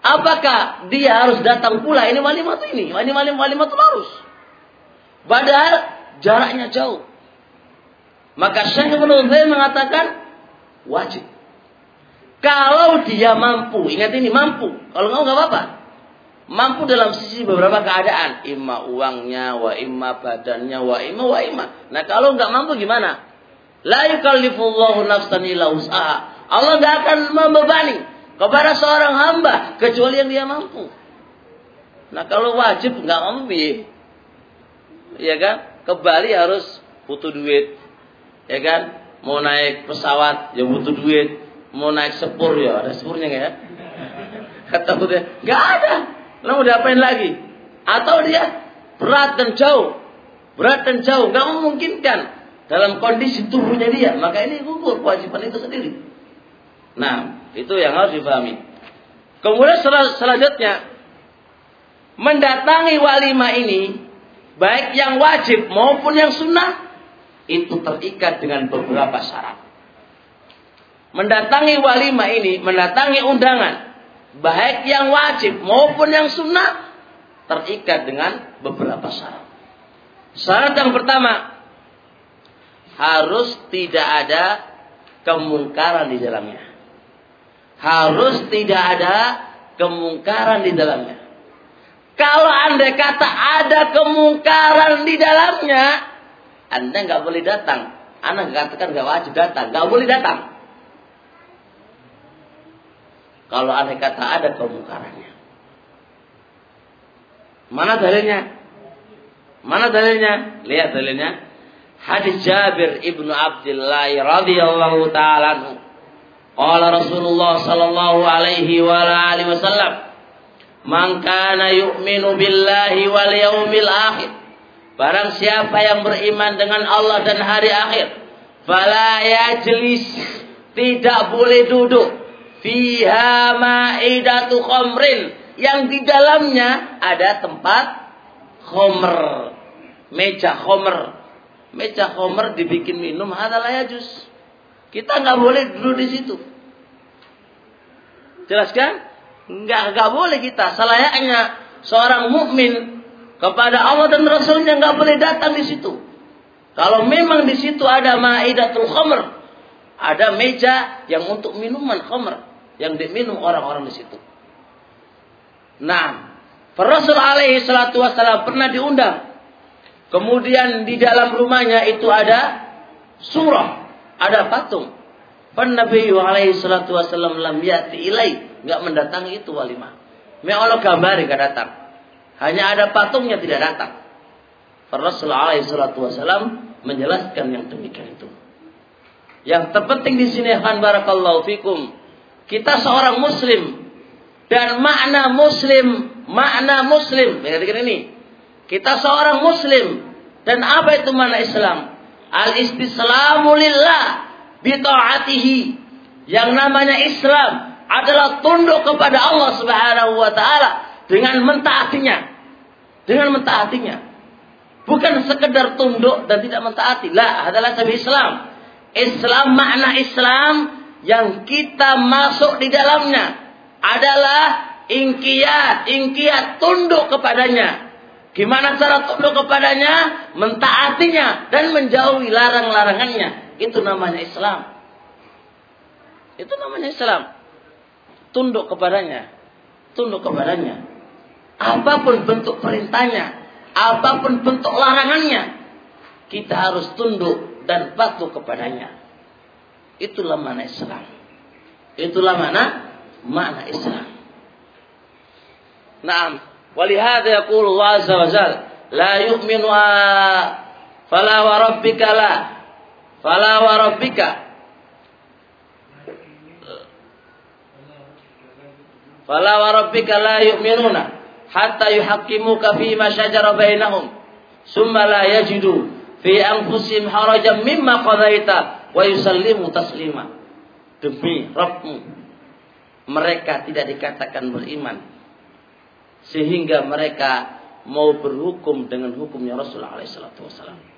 A: Apakah dia harus datang pula? Ini wali matu ini, ini wali wali matu harus. Padahal jaraknya jauh. Maka Syekh Ibnu mengatakan Wajib. Kalau dia mampu, ingat ini mampu. Kalau nggak nggak apa-apa. Mampu dalam sisi beberapa keadaan. Ima uangnya, wa ima badannya, wa ima, wa ima. Nah kalau nggak mampu gimana? La yukallifullahu nafsan illa usaha. Allah nggak akan membebani kepada seorang hamba kecuali yang dia mampu. Nah kalau wajib nggak mampu ya, kan? Ke Bali harus butuh duit, ya kan? mau naik pesawat ya butuh duit. Mau naik sepur ya ada sepurnya nggak ya? (laughs) Kata dia nggak ada. Lalu mau diapain lagi? Atau dia berat dan jauh. Berat dan jauh. Nggak memungkinkan. Dalam kondisi tubuhnya dia. Maka ini gugur kewajiban itu sendiri. Nah itu yang harus dipahami. Kemudian sel selanjutnya mendatangi walimah ini baik yang wajib maupun yang sunnah itu terikat dengan beberapa syarat. Mendatangi walimah ini, mendatangi undangan baik yang wajib maupun yang sunnah terikat dengan beberapa syarat. Syarat yang pertama harus tidak ada kemungkaran di dalamnya. Harus tidak ada kemungkaran di dalamnya. Kalau anda kata ada kemungkaran di dalamnya, anda nggak boleh datang. Anda katakan nggak wajib datang, nggak boleh datang. Kalau anda kata ada kemungkarannya. Mana dalilnya? Mana dalilnya? Lihat dalilnya. Hadis Jabir ibnu Abdullah radhiyallahu taala Qala Rasulullah sallallahu alaihi wa alihi wasallam, "Man kana yu'minu billahi wal yaumil akhir." Barang siapa yang beriman dengan Allah dan hari akhir, fala yajlis, tidak boleh duduk. Fiha ma'idatu khamrin yang di dalamnya ada tempat khomer. Meja khomer. Meja khomer dibikin minum adalah yajus. Kita nggak boleh duduk di situ. Jelas kan? Enggak, enggak boleh kita. Selayaknya seorang mukmin kepada Allah dan Rasulnya enggak boleh datang di situ. Kalau memang di situ ada maidatul khamr, ada meja yang untuk minuman khamr yang diminum orang-orang di situ. Nah, Rasul alaihi salatu wasallam pernah diundang. Kemudian di dalam rumahnya itu ada surah, ada patung. Nabi alaihi salatu wasallam lam yati ilai, enggak mendatangi itu walimah. Me Allah gambari enggak datang. Hanya ada patungnya tidak datang. Rasul alaihi salatu wasallam menjelaskan yang demikian itu. Yang terpenting di sini kan barakallahu fikum. Kita seorang muslim dan makna muslim, makna muslim, ini. Kita seorang muslim dan apa itu makna Islam? Al-istislamu lillah bitaatihi yang namanya Islam adalah tunduk kepada Allah Subhanahu wa taala dengan mentaatinya. Dengan mentaatinya. Bukan sekedar tunduk dan tidak mentaati. Lah, adalah sebuah Islam. Islam makna Islam yang kita masuk di dalamnya adalah ingkiat, ingkiat tunduk kepadanya. Gimana cara tunduk kepadanya? Mentaatinya dan menjauhi larang-larangannya. Itu namanya Islam. Itu namanya Islam. Tunduk kepadanya. Tunduk kepadanya. Apa pun bentuk perintahnya. Apa pun bentuk larangannya. Kita harus tunduk dan patuh kepadanya. Itulah mana Islam. Itulah mana makna Islam. Naam. Yaqulu Allah azza wa jalla la yu'minu fala wa rabbika la Fala wa Fala wa rabbika la yu'minuna hatta yuhaqqimuka fi ma shajara bainahum. Summa la yajidu fi anfusihim harajan mimma qadaita wa yusallimu taslima. Demi Rabbmu mereka tidak dikatakan beriman sehingga mereka mau berhukum dengan hukumnya Rasulullah SAW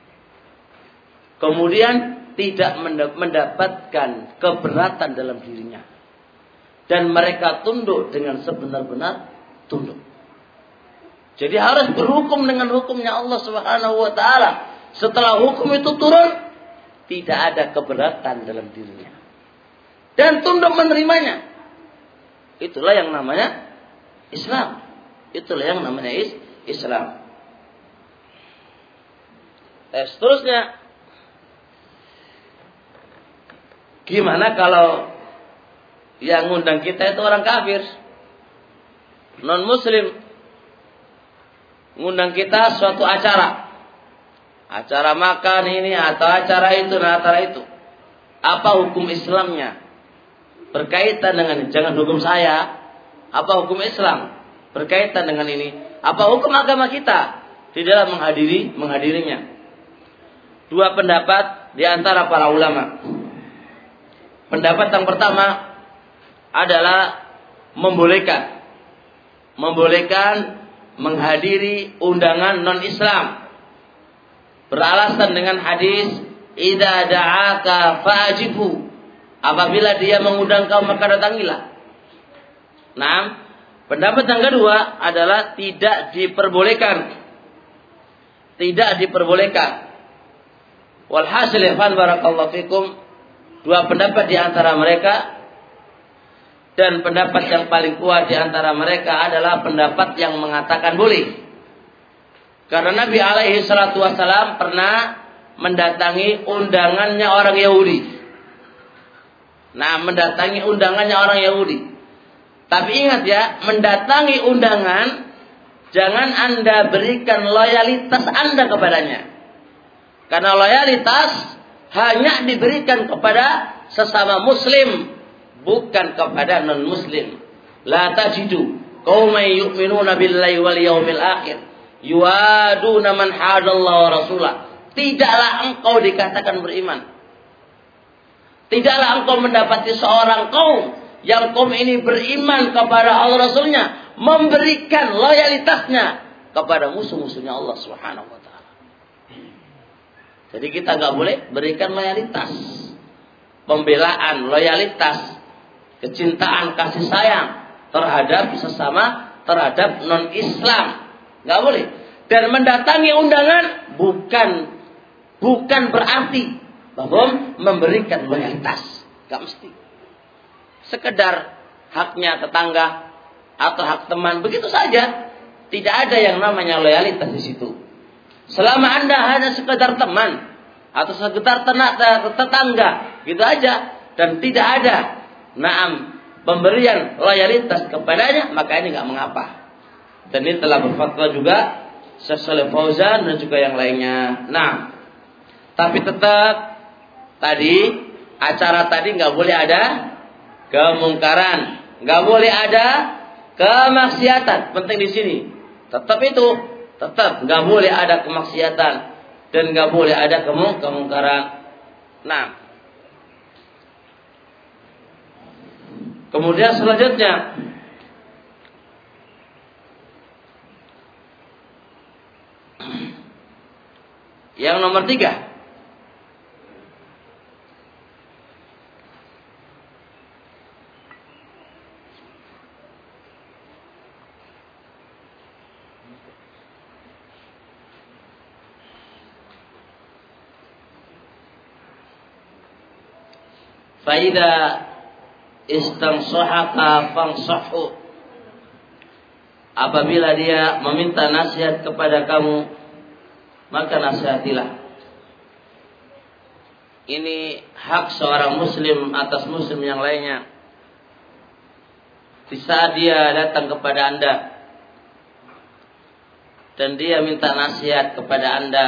A: kemudian tidak mendapatkan keberatan dalam dirinya dan mereka tunduk dengan sebenar-benar tunduk. Jadi harus berhukum dengan hukumnya Allah Subhanahu wa taala. Setelah hukum itu turun, tidak ada keberatan dalam dirinya. Dan tunduk menerimanya. Itulah yang namanya Islam. Itulah yang namanya Islam. Eh, seterusnya Gimana kalau yang ngundang kita itu orang kafir? Non muslim. Ngundang kita suatu acara. Acara makan ini atau acara itu dan acara itu. Apa hukum Islamnya? Berkaitan dengan jangan hukum saya. Apa hukum Islam? Berkaitan dengan ini. Apa hukum agama kita di dalam menghadiri menghadirinya? Dua pendapat di antara para ulama. Pendapat yang pertama adalah membolehkan. Membolehkan menghadiri undangan non-Islam. Beralasan dengan hadis idza da'aka fajibu apabila dia mengundang kau maka datangilah. Nah, pendapat yang kedua adalah tidak diperbolehkan. Tidak diperbolehkan. Walhasil ikhwan barakallahu fikum dua pendapat di antara mereka dan pendapat yang paling kuat di antara mereka adalah pendapat yang mengatakan boleh. Karena Nabi alaihi salatu wasalam pernah mendatangi undangannya orang Yahudi. Nah, mendatangi undangannya orang Yahudi. Tapi ingat ya, mendatangi undangan jangan Anda berikan loyalitas Anda kepadanya. Karena loyalitas hanya diberikan kepada sesama muslim, bukan kepada non muslim. La tajidu qauman yu'minuna billahi wal yawmil akhir yuaduna man hadallahu wa rasulah. Tidaklah engkau dikatakan beriman. Tidaklah engkau mendapati seorang kaum yang kaum ini beriman kepada Allah Rasulnya memberikan loyalitasnya kepada musuh-musuhnya Allah Subhanahu wa. Jadi kita nggak boleh berikan loyalitas, pembelaan, loyalitas, kecintaan, kasih sayang terhadap sesama, terhadap non Islam, nggak boleh. Dan mendatangi undangan bukan bukan berarti bahwa memberikan loyalitas, nggak mesti. Sekedar haknya tetangga atau hak teman begitu saja. Tidak ada yang namanya loyalitas di situ selama anda hanya sekedar teman atau sekedar tetangga gitu aja dan tidak ada naam pemberian loyalitas kepadanya maka ini nggak mengapa dan ini telah berfatwa juga sesuai Fauzan dan juga yang lainnya nah tapi tetap tadi acara tadi nggak boleh ada kemungkaran. Nggak boleh ada kemaksiatan. Penting di sini. Tetap itu, tetap nggak boleh ada kemaksiatan dan nggak boleh ada kemung kemungkaran. Nah, kemudian selanjutnya. Yang nomor tiga Faida istansahaka fangsahu. Apabila dia meminta nasihat kepada kamu, maka nasihatilah. Ini hak seorang muslim atas muslim yang lainnya. Di saat dia datang kepada Anda dan dia minta nasihat kepada Anda,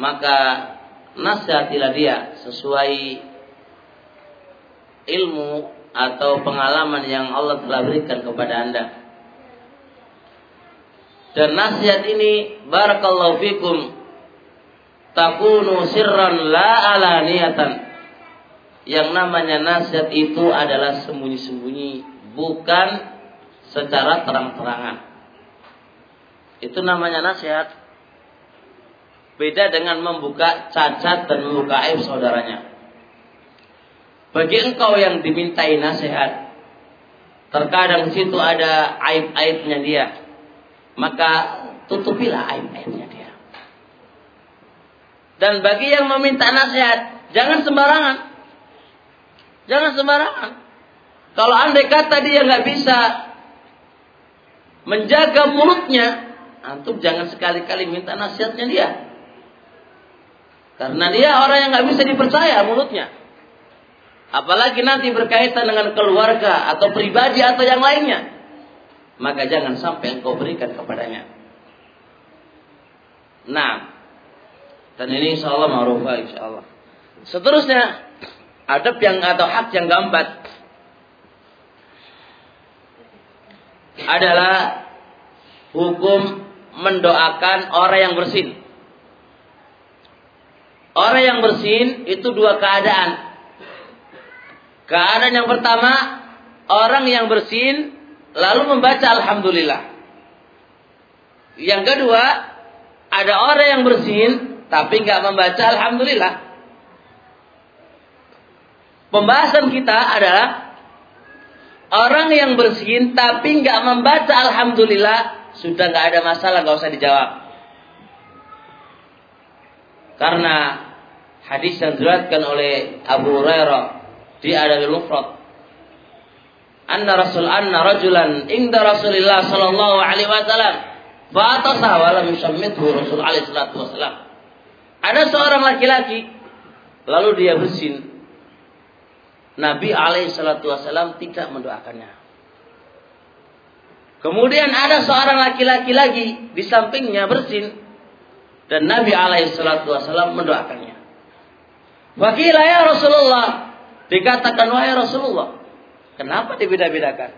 A: maka nasihatilah dia sesuai ilmu atau pengalaman yang Allah telah berikan kepada Anda. Dan nasihat ini barakallahu fikum takunu sirran la alaniyatan. Yang namanya nasihat itu adalah sembunyi-sembunyi, bukan secara terang-terangan. Itu namanya nasihat. Beda dengan membuka cacat dan membuka aib saudaranya. Bagi engkau yang dimintai nasihat, terkadang situ ada aib-aibnya dia, maka tutupilah aib-aibnya dia. Dan bagi yang meminta nasihat, jangan sembarangan. Jangan sembarangan. Kalau andai kata dia nggak bisa menjaga mulutnya, antum jangan sekali-kali minta nasihatnya dia. Karena dia orang yang nggak bisa dipercaya mulutnya. Apalagi nanti berkaitan dengan keluarga atau pribadi atau yang lainnya. Maka jangan sampai engkau berikan kepadanya. Nah. Dan ini insya Allah ma'rufah insya Allah. Seterusnya. Adab yang atau hak yang keempat. Adalah hukum mendoakan orang yang bersin. Orang yang bersin itu dua keadaan. Keadaan yang pertama, orang yang bersin lalu membaca alhamdulillah. Yang kedua, ada orang yang bersin tapi nggak membaca alhamdulillah. Pembahasan kita adalah Orang yang bersin tapi nggak membaca alhamdulillah sudah nggak ada masalah nggak usah dijawab. Karena hadis yang diriwayatkan oleh Abu Hurairah di Adabul Mufrad anna rasul anna rajulan inda Rasulillah sallallahu alaihi wasallam fa'atasa wa lam yusammithu Rasul alaihi salatu wasallam. Ada seorang laki-laki lalu dia bersin Nabi alaihi salatu wasallam tidak mendoakannya. Kemudian ada seorang laki-laki lagi di sampingnya bersin dan Nabi alaihi salatu wasallam mendoakannya. Wakila ya Rasulullah dikatakan wahai Rasulullah, kenapa dibeda-bedakan?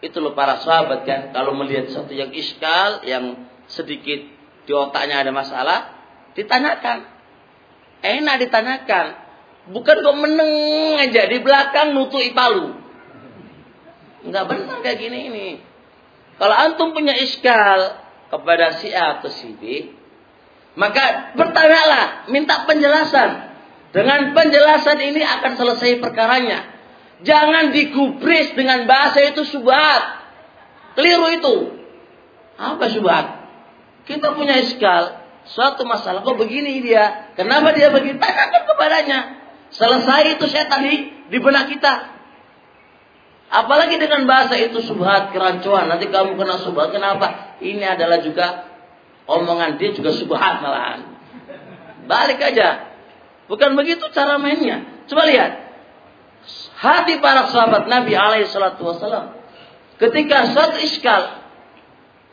A: Itu loh para sahabat kan kalau melihat sesuatu yang iskal yang sedikit di otaknya ada masalah ditanyakan. Enak ditanyakan Bukan kok meneng aja di belakang nutui palu. Enggak benar kayak gini ini. Kalau antum punya iskal kepada si A atau si B, maka bertanyalah, minta penjelasan. Dengan penjelasan ini akan selesai perkaranya. Jangan digubris dengan bahasa itu subhat. Keliru itu. Apa subhat? Kita punya iskal, suatu masalah kok begini dia. Kenapa dia begini? Tanyakan kepadanya. Selesai itu setan di, di benak kita. Apalagi dengan bahasa itu subhat, kerancuan. Nanti kamu kena subhat. Kenapa? Ini adalah juga omongan dia juga subhat malahan. Balik aja. Bukan begitu cara mainnya. Coba lihat. Hati para sahabat Nabi alaihi salatu wasallam. Ketika satu iskal.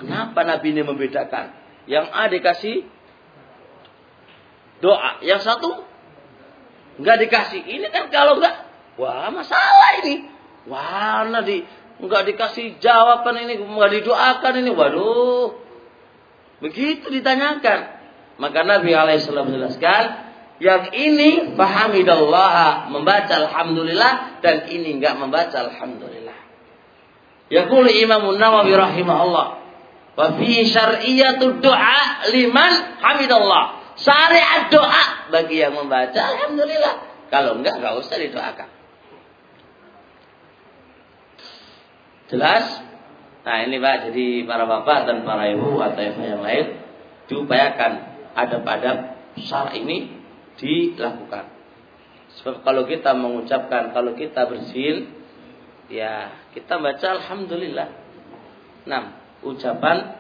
A: Kenapa Nabi ini membedakan? Yang A dikasih doa. Yang satu nggak dikasih. Ini kan kalau nggak, wah masalah ini. Wah, di nggak dikasih jawaban ini, nggak didoakan ini, waduh. Begitu ditanyakan. Maka Nabi Alaihissalam menjelaskan, yang ini fahamidallah membaca alhamdulillah dan ini enggak membaca alhamdulillah. Yaqulu Imam Nawawi rahimahullah wa fi syar'iyyatu du'a liman hamidallah. Syariat doa bagi yang membaca, alhamdulillah. Kalau enggak, enggak usah didoakan. Jelas? Nah ini Pak, jadi para bapak dan para ibu atau yang lain diupayakan adab-adab syar ini dilakukan. Sebab kalau kita mengucapkan, kalau kita bersin, ya kita baca Alhamdulillah. Nah, ucapan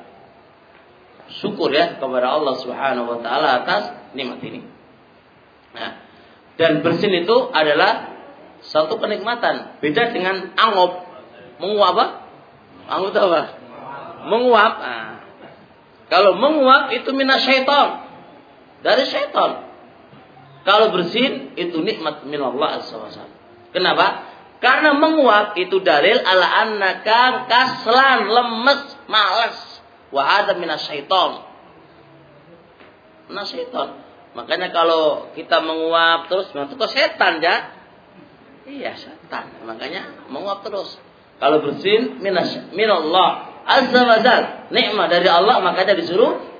A: syukur ya kepada Allah Subhanahu wa taala atas nikmat ini. Nah, dan bersin itu adalah satu kenikmatan. Beda dengan angop. Menguap apa? Angop apa? Menguap. Nah, kalau menguap itu minas syaitan. Dari syaitan. Kalau bersin itu nikmat min Allah Azza Kenapa? Karena menguap itu dalil ala annaka kaslan, lemes, malas wa ada minas syaiton. Nah syaiton. Makanya kalau kita menguap terus, itu kok setan ya? Iya setan. Makanya menguap terus. Kalau bersin minas minallah azza wa nikmat dari Allah makanya disuruh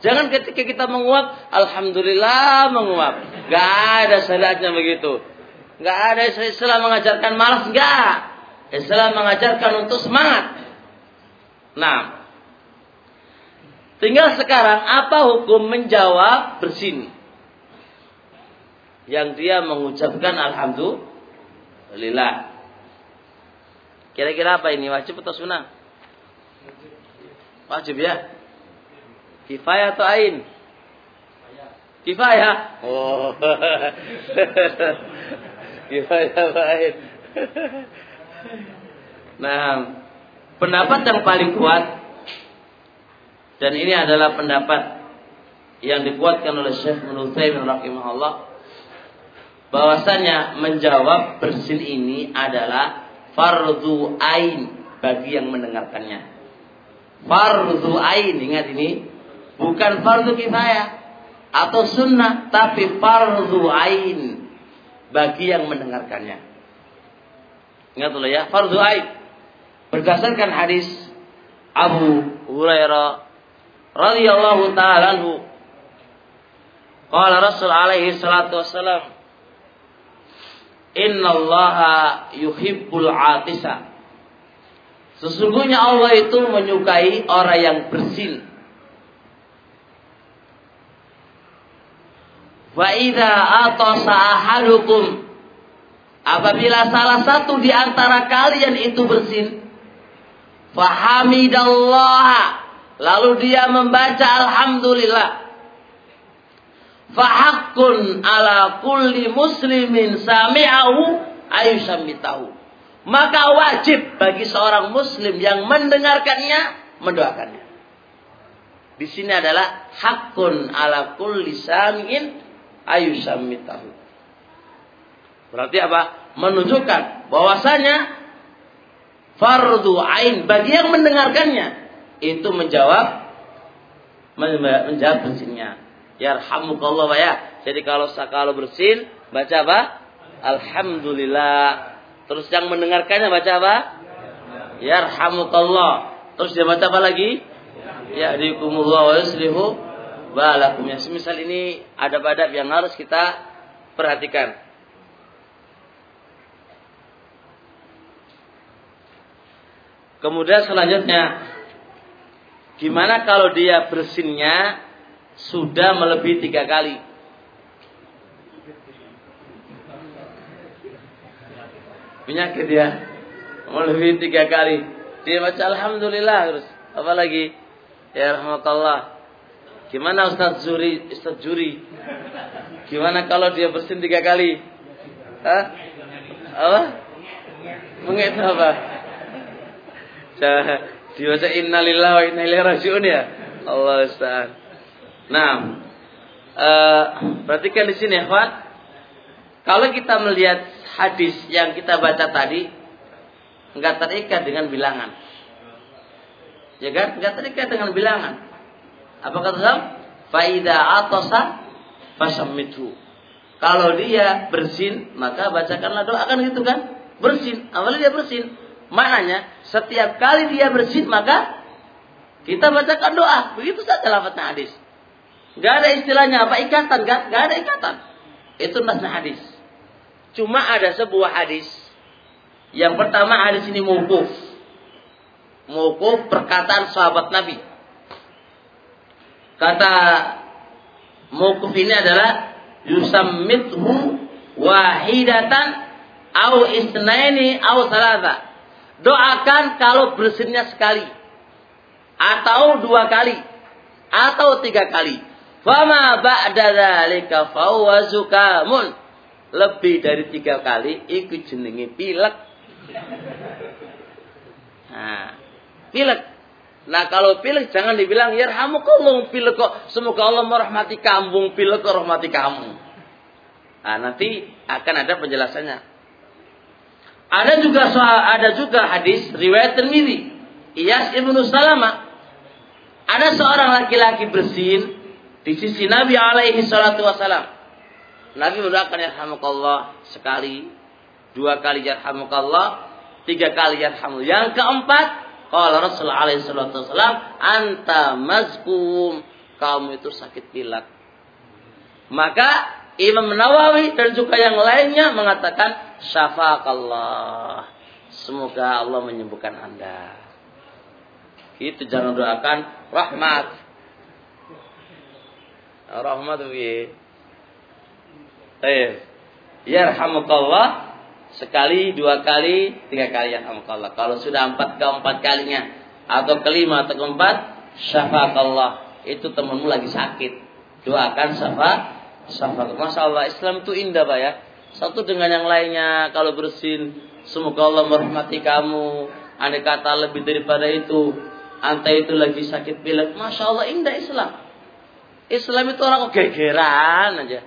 A: Jangan ketika kita menguap, alhamdulillah menguap. Gak ada syariatnya begitu. Gak ada Islam mengajarkan malas, gak. Islam mengajarkan untuk semangat. Nah, Tinggal sekarang apa hukum menjawab bersin? Yang dia mengucapkan alhamdulillah. Kira-kira apa ini wajib atau sunnah? Wajib ya. Kifayah atau ain? Kifayah. Oh. (laughs) Kifayah atau ain? Nah, pendapat yang paling kuat dan ini adalah pendapat yang dikuatkan oleh Syekh Nuzaimin rahimahullah bahwasanya menjawab bersin ini adalah fardu ain bagi yang mendengarkannya. Fardu ain ingat ini bukan fardu kifayah atau sunnah tapi fardu ain bagi yang mendengarkannya. Ingat dulu ya, fardu ain berdasarkan hadis Abu Hurairah radhiyallahu taala anhu. Qala Rasul alaihi salatu wassalam Innallaha yuhibbul atisa. Sesungguhnya Allah itu menyukai orang yang bersin. Wa idza atasa ahadukum apabila salah satu di antara kalian itu bersin fahamidallah lalu dia membaca alhamdulillah Fahakkun ala kulli muslimin sami'ahu ayusamitahu. Maka wajib bagi seorang muslim yang mendengarkannya mendoakannya. Di sini adalah hakun ala kulli sami'in ayusamitahu. Berarti apa? Menunjukkan bahwasanya fardu ain bagi yang mendengarkannya itu menjawab menjawab bersinnya Yarhamukallah ya. Jadi kalau kalau bersin baca apa? Alhamdulillah. Terus yang mendengarkannya baca apa? Yarhamukallah. Terus dia baca apa lagi? Ya dikumullah wa yuslihu balakum. Ya semisal ini ada adab yang harus kita perhatikan. Kemudian selanjutnya, gimana kalau dia bersinnya sudah melebihi tiga kali. Penyakit ya. Melebihi tiga kali. Dia baca Alhamdulillah terus. Apa lagi? Ya rahmatullah. Gimana Ustaz Zuri? Ustaz Juri? Gimana kalau dia bersin tiga kali? Hah? Apa? Mengit apa? Dibaca innalillahi wa inna ilaihi rajiun ya. Allah Ustaz. Nah, uh, perhatikan di sini, Pak. Kalau kita melihat hadis yang kita baca tadi, enggak terikat dengan bilangan. Ya kan? Enggak terikat dengan bilangan. Apa kata Allah? Faida atosa fasammithu. Kalau dia bersin, maka bacakanlah doa kan gitu kan? Bersin, awalnya dia bersin. Maknanya setiap kali dia bersin maka kita bacakan doa. Begitu saja lafaznya hadis. Gak ada istilahnya apa ikatan, gak, gak ada ikatan. Itu nasnya hadis. Cuma ada sebuah hadis. Yang pertama hadis ini mukuf. Mukuf perkataan sahabat Nabi. Kata mukuf ini adalah yusammithu wahidatan au isnaini au salasa. Doakan kalau bersinnya sekali atau dua kali atau tiga kali. Fama ba'da dzalika fawwazukamun. Lebih dari tiga kali ikut jenenge pilek. Nah, pilek. Nah kalau pilek jangan dibilang ya yarhamukallah pilek kok semoga Allah merahmati kamu pilek kok rahmati kamu. Nah, nanti akan ada penjelasannya. Ada juga soal ada juga hadis riwayat Tirmizi. Iyas ibnu Salama. Ada seorang laki-laki bersin di sisi Nabi alaihi salatu wasalam. Nabi mendoakan yarhamukallah sekali, dua kali yarhamukallah, tiga kali yarhamu. Yang keempat, kalau Rasulullah alaihi salatu wasalam, anta mazkum, kamu itu sakit pilek. Maka Imam Nawawi dan juga yang lainnya mengatakan syafakallah. Semoga Allah menyembuhkan Anda. Itu jangan doakan rahmat rahmat piye? Eh, yarhamukallah sekali, dua kali, tiga kali yarhamukallah. Kalau sudah empat keempat kalinya atau kelima atau keempat, syafakallah. Itu temanmu lagi sakit. Doakan syafa, syafa. Masya Allah, Islam itu indah Pak ya. Satu dengan yang lainnya, kalau bersin, semoga Allah merahmati kamu. Andai kata lebih daripada itu, antai itu lagi sakit pilek. Masya Allah, indah Islam. Islam itu orang kegegeran aja.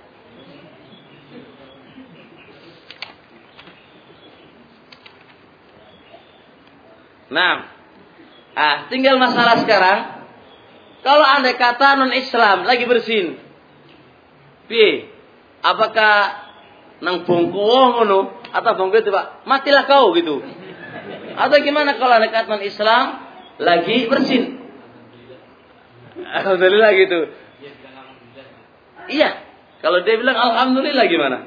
A: Nah, ah, tinggal masalah sekarang. Kalau anda kata non Islam lagi bersin, pi, apakah nang bongko ngono atau bongko itu pak, matilah kau gitu. Atau gimana kalau anda kata non Islam lagi bersin? Alhamdulillah gitu. Iya. Kalau dia bilang alhamdulillah gimana?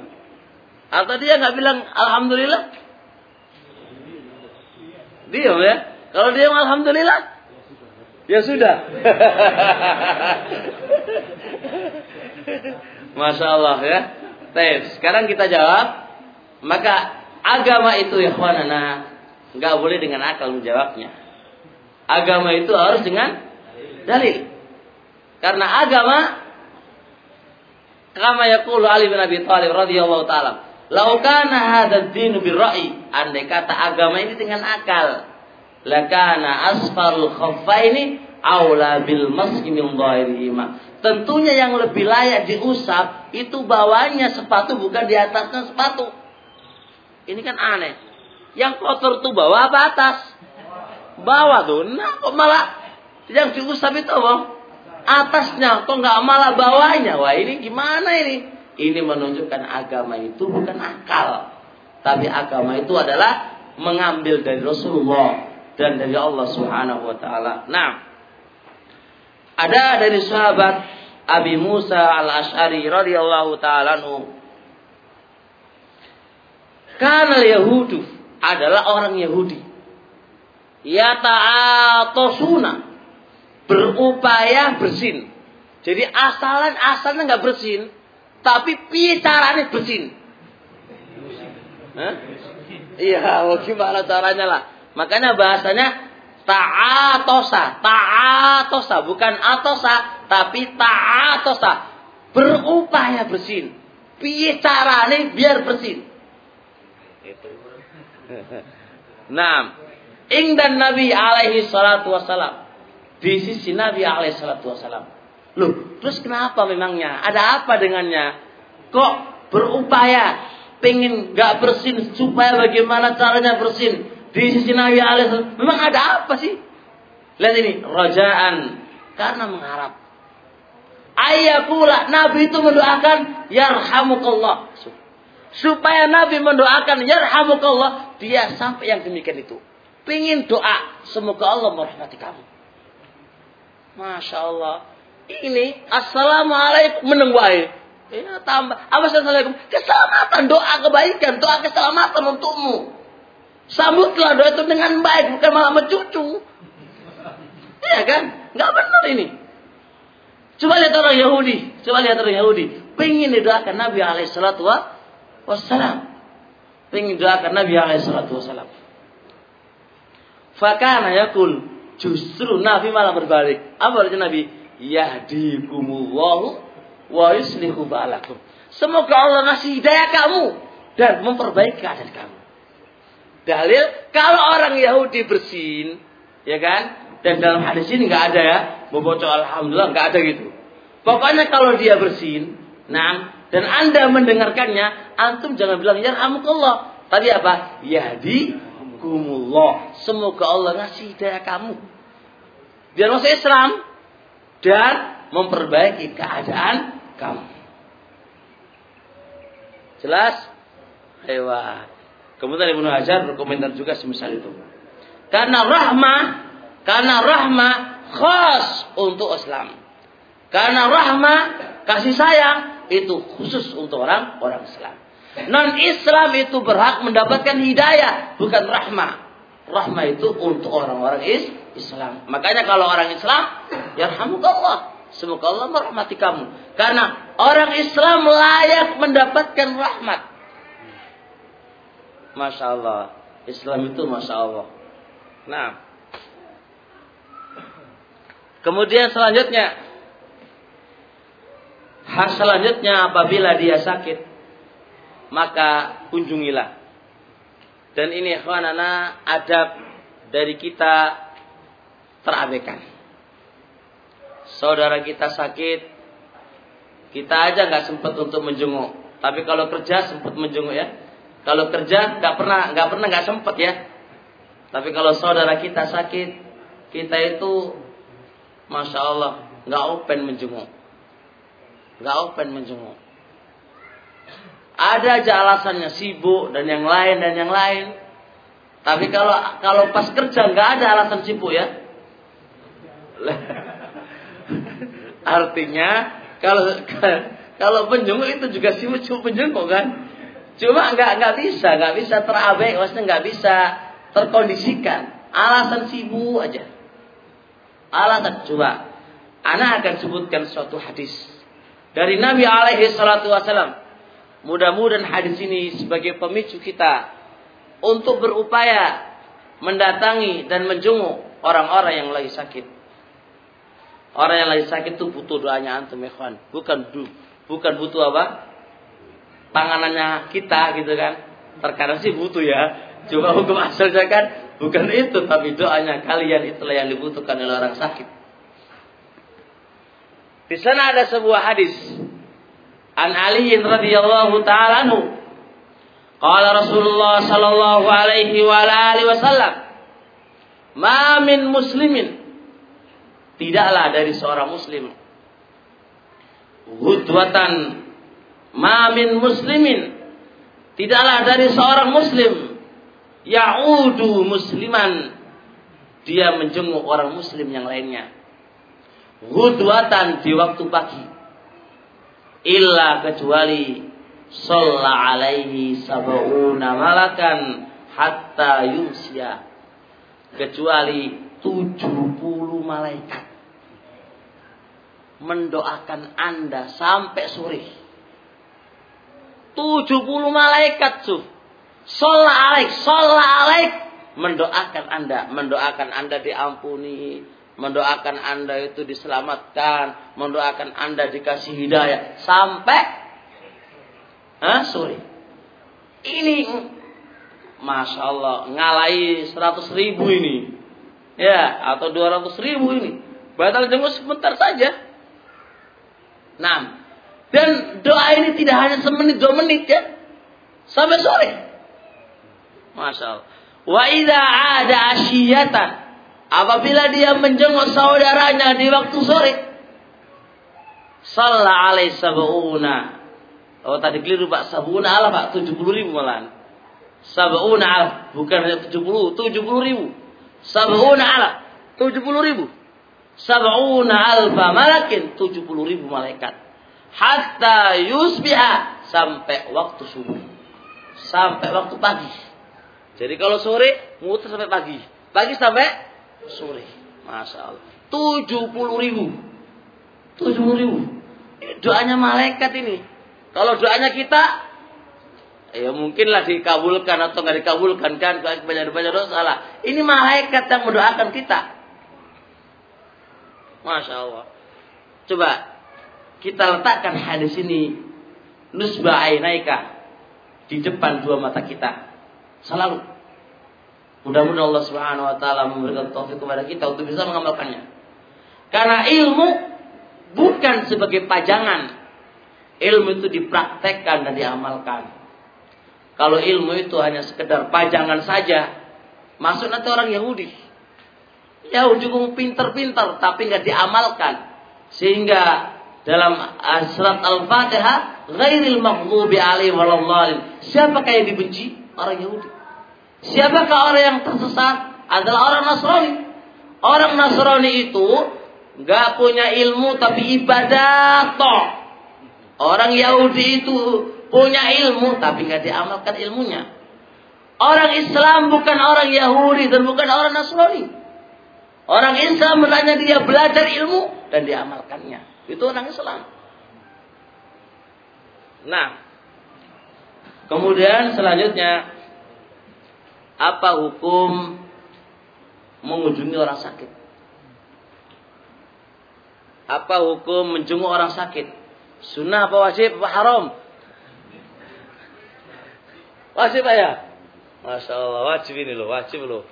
A: Atau dia nggak bilang alhamdulillah? Diam ya. Kalau dia alhamdulillah, ya sudah. (laughs) Masya Allah ya. Tes. Sekarang kita jawab. Maka agama itu ya khwanana. Nggak boleh dengan akal menjawabnya. Agama itu harus dengan dalil. Karena agama kama yaqulu Ali bin Abi Thalib radhiyallahu taala, "Lau kana hadzal dinu birra'i," andai kata agama ini dengan akal, lakana asfarul khaffaini aula bil maski min Tentunya yang lebih layak diusap itu bawahnya sepatu bukan di atasnya sepatu. Ini kan aneh. Yang kotor tuh bawah apa atas? Bawah tuh. Nah kok malah yang diusap itu apa? Atasnya. Kok nggak malah bawahnya? Wah ini gimana ini? Ini menunjukkan agama itu bukan akal. Tapi agama itu adalah mengambil dari Rasulullah dan dari Allah Subhanahu wa taala. Nah, ada dari sahabat Abi Musa al-Ash'ari radhiyallahu taala. Karena Yahudu adalah orang Yahudi. Ya ta'atosuna. Berupaya bersin. Jadi asalan asalnya nggak bersin, tapi piye bersin? Iya, gimana caranya lah? Makanya bahasanya Ta'atosa, ta'atosa, bukan atosa, tapi ta'atosa. Berupaya bersin. Piye carane biar bersin? Nah, ing dan Nabi alaihi salatu wasalam. Di sisi Nabi alaihi salatu wasalam. Loh, terus kenapa memangnya? Ada apa dengannya? Kok berupaya pengen gak bersin supaya bagaimana caranya bersin? di sisi Nabi alaihi memang ada apa sih? Lihat ini, rojaan karena mengharap. Ayakula Nabi itu mendoakan yarhamukallah. Supaya Nabi mendoakan yarhamukallah, dia sampai yang demikian itu. Pingin doa, semoga Allah merahmati kamu. Masya Allah. Ini assalamualaikum menengguai. Ya, tambah. Assalamualaikum. Keselamatan, doa kebaikan, doa keselamatan untukmu. Sambutlah doa itu dengan baik, bukan malah mencucu. Iya kan? Nggak benar ini. Coba lihat orang Yahudi. Coba lihat orang Yahudi. Pengen didoakan Nabi alaihissalatu wassalam. Pengen doakan Nabi alaihissalatu wassalam. Fakana yakul. Justru Nabi malah berbalik. Apa artinya Nabi? Yahdikumullahu wa yuslihu ba'alakum. Semoga Allah ngasih hidayah kamu. Dan memperbaiki keadaan kamu. Dalil kalau orang Yahudi bersin, ya kan? Dan dalam hadis ini nggak ada ya, membocor alhamdulillah nggak ada gitu. Pokoknya kalau dia bersin, nah dan anda mendengarkannya, antum jangan bilang ya Allah. Tadi apa? Yahdi kumullah. Semoga Allah ngasih hidayah kamu. Biar masuk Islam dan memperbaiki keadaan kamu. Jelas? Hewan. Kemudian Ibnu Hajar berkomentar juga semisal itu. Karena rahmah, karena rahmah khas untuk Islam. Karena rahmah, kasih sayang itu khusus untuk orang orang Islam. Non Islam itu berhak mendapatkan hidayah, bukan rahmah. Rahmah itu untuk orang-orang Islam. Makanya kalau orang Islam, ya Allah. Semoga Allah merahmati kamu. Karena orang Islam layak mendapatkan rahmat. Masya Allah. Islam itu Masya Allah. Nah. Kemudian selanjutnya. Hal selanjutnya apabila dia sakit. Maka kunjungilah. Dan ini ikhwanana adab dari kita terabaikan. Saudara kita sakit, kita aja nggak sempat untuk menjenguk. Tapi kalau kerja sempat menjenguk ya. Kalau kerja nggak pernah nggak pernah nggak sempet ya. Tapi kalau saudara kita sakit, kita itu masya Allah nggak open menjenguk, nggak open menjenguk. Ada aja alasannya sibuk dan yang lain dan yang lain. Tapi kalau kalau pas kerja nggak ada alasan sibuk ya. Artinya kalau kalau penjenguk itu juga sibuk penjenguk kan. Cuma nggak nggak bisa, nggak bisa terabek, maksudnya nggak bisa terkondisikan. Alasan sibuk aja. Alasan coba. Anak akan sebutkan suatu hadis dari Nabi alaihi salatu wasalam. Mudah-mudahan hadis ini sebagai pemicu kita untuk berupaya mendatangi dan menjenguk orang-orang yang lagi sakit. Orang yang lagi sakit itu butuh doanya antum ikhwan, bukan bukan butuh apa? Tanganannya kita gitu kan. Terkadang sih butuh ya. Cuma hukum asalnya kan bukan itu, tapi doanya kalian itulah yang dibutuhkan oleh orang sakit. Di sana ada sebuah hadis An Ali radhiyallahu taala anhu. Qala Rasulullah sallallahu alaihi wa alihi wasallam, "Ma min muslimin tidaklah dari seorang muslim. Hudwatan ma min muslimin. Tidaklah dari seorang muslim. Ya'udu musliman. Dia menjenguk orang muslim yang lainnya. Hudwatan di waktu pagi. Illa kecuali Salla alaihi sab'una malakan hatta yusya. Kecuali 70 malaikat mendoakan Anda sampai sore. 70 malaikat tuh. Salla alaik, salla alaik mendoakan Anda, mendoakan Anda diampuni, mendoakan Anda itu diselamatkan, mendoakan Anda dikasih hidayah sampai Hah, sore. Ini Masya Allah ngalai 100 ribu ini. Ya, atau 200 ribu ini. Batal jenguk sebentar saja. Nah, dan doa ini tidak hanya semenit dua menit ya. Sampai sore. Masya Allah. Wa idha ada asyiyatan. Apabila dia menjenguk saudaranya di waktu sore. Sallallahu alaihi sab'una Oh tadi keliru Pak, sabuna ala Pak, 70 ribu malahan. Sabuna ala, bukan hanya 70, 70 ribu. Sabuna ala, 70 ribu. Sabuna alfa malakin, 70 ribu malaikat. Hatta yusbiha, sampai waktu subuh. Sampai waktu pagi. Jadi kalau sore, muter sampai pagi. Pagi sampai sore. Masya Allah. 70 ribu. 70 ribu. Doanya malaikat ini. Kalau doanya kita, ya mungkinlah dikabulkan atau nggak dikabulkan kan banyak banyak dosa lah. Ini malaikat yang mendoakan kita. Masya Allah. Coba kita letakkan hadis ini nusba ainaika di depan dua mata kita. Selalu. Mudah-mudahan Allah Subhanahu wa taala memberikan taufik kepada kita untuk bisa mengamalkannya. Karena ilmu bukan sebagai pajangan Ilmu itu dipraktekkan dan diamalkan. Kalau ilmu itu hanya sekedar pajangan saja, masuk nanti orang Yahudi. Yahudi cukup pinter-pinter, tapi nggak diamalkan. Sehingga dalam surat Al-Fatihah, ghairil maghdubi alaihi waladhdallin. Siapakah yang dibenci? Orang Yahudi. Siapakah orang yang tersesat? Adalah orang Nasrani. Orang Nasrani itu nggak punya ilmu tapi ibadah toh. Orang Yahudi itu punya ilmu tapi nggak diamalkan ilmunya. Orang Islam bukan orang Yahudi dan bukan orang Nasrani. Orang Islam bertanya dia belajar ilmu dan diamalkannya. Itu orang Islam. Nah, kemudian selanjutnya apa hukum mengunjungi orang sakit? Apa hukum menjenguk orang sakit? Sunnah apa wajib apa haram? Wajib ya? Masya Allah, wajib ini loh, wajib loh.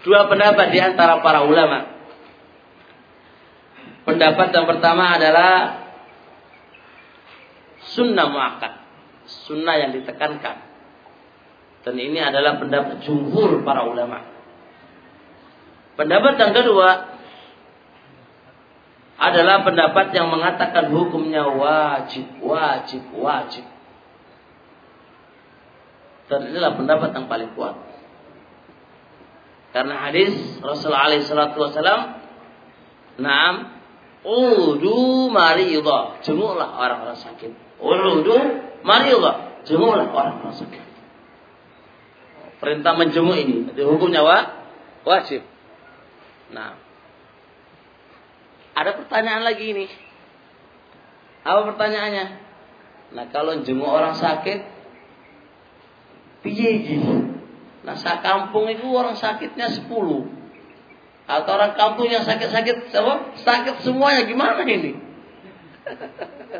A: Dua pendapat di antara para ulama. Pendapat yang pertama adalah sunnah muakkad. Sunnah yang ditekankan. Dan ini adalah pendapat jumhur para ulama. Pendapat yang kedua, adalah pendapat yang mengatakan hukumnya wajib, wajib, wajib. Dan inilah pendapat yang paling kuat. Karena hadis Rasulullah SAW, Naam, Udu maridah. Jenguklah orang-orang sakit. Udu maridah. Jenguklah orang-orang sakit. Perintah menjenguk ini. Jadi hukumnya wa? wajib. Nah. Ada pertanyaan lagi ini. Apa pertanyaannya? Nah kalau jenguk orang sakit, piye Nah sak kampung itu orang sakitnya 10 atau orang kampung yang sakit-sakit apa? Sakit semuanya gimana ini? (laughs)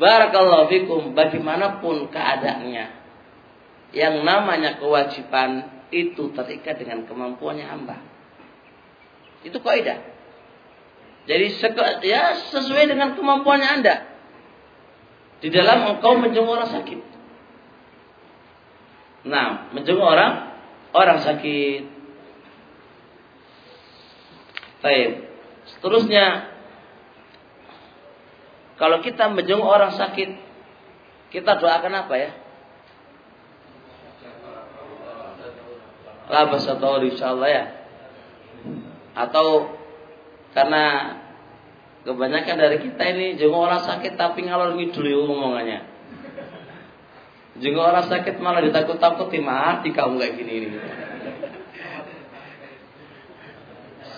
A: Barakallahu fikum bagaimanapun keadaannya. Yang namanya kewajiban itu terikat dengan kemampuannya hamba. Itu kaidah. Jadi ya sesuai dengan kemampuannya Anda. Di dalam engkau menjenguk orang sakit. Nah, menjenguk orang orang sakit Baik. Seterusnya kalau kita menjenguk orang sakit, kita doakan apa ya? Labas atau Allah ya. Atau karena kebanyakan dari kita ini jenguk orang sakit tapi ngalor ngidul ya ngomongannya. Jenguk orang sakit malah ditakut-takuti mati kamu kayak gini ini.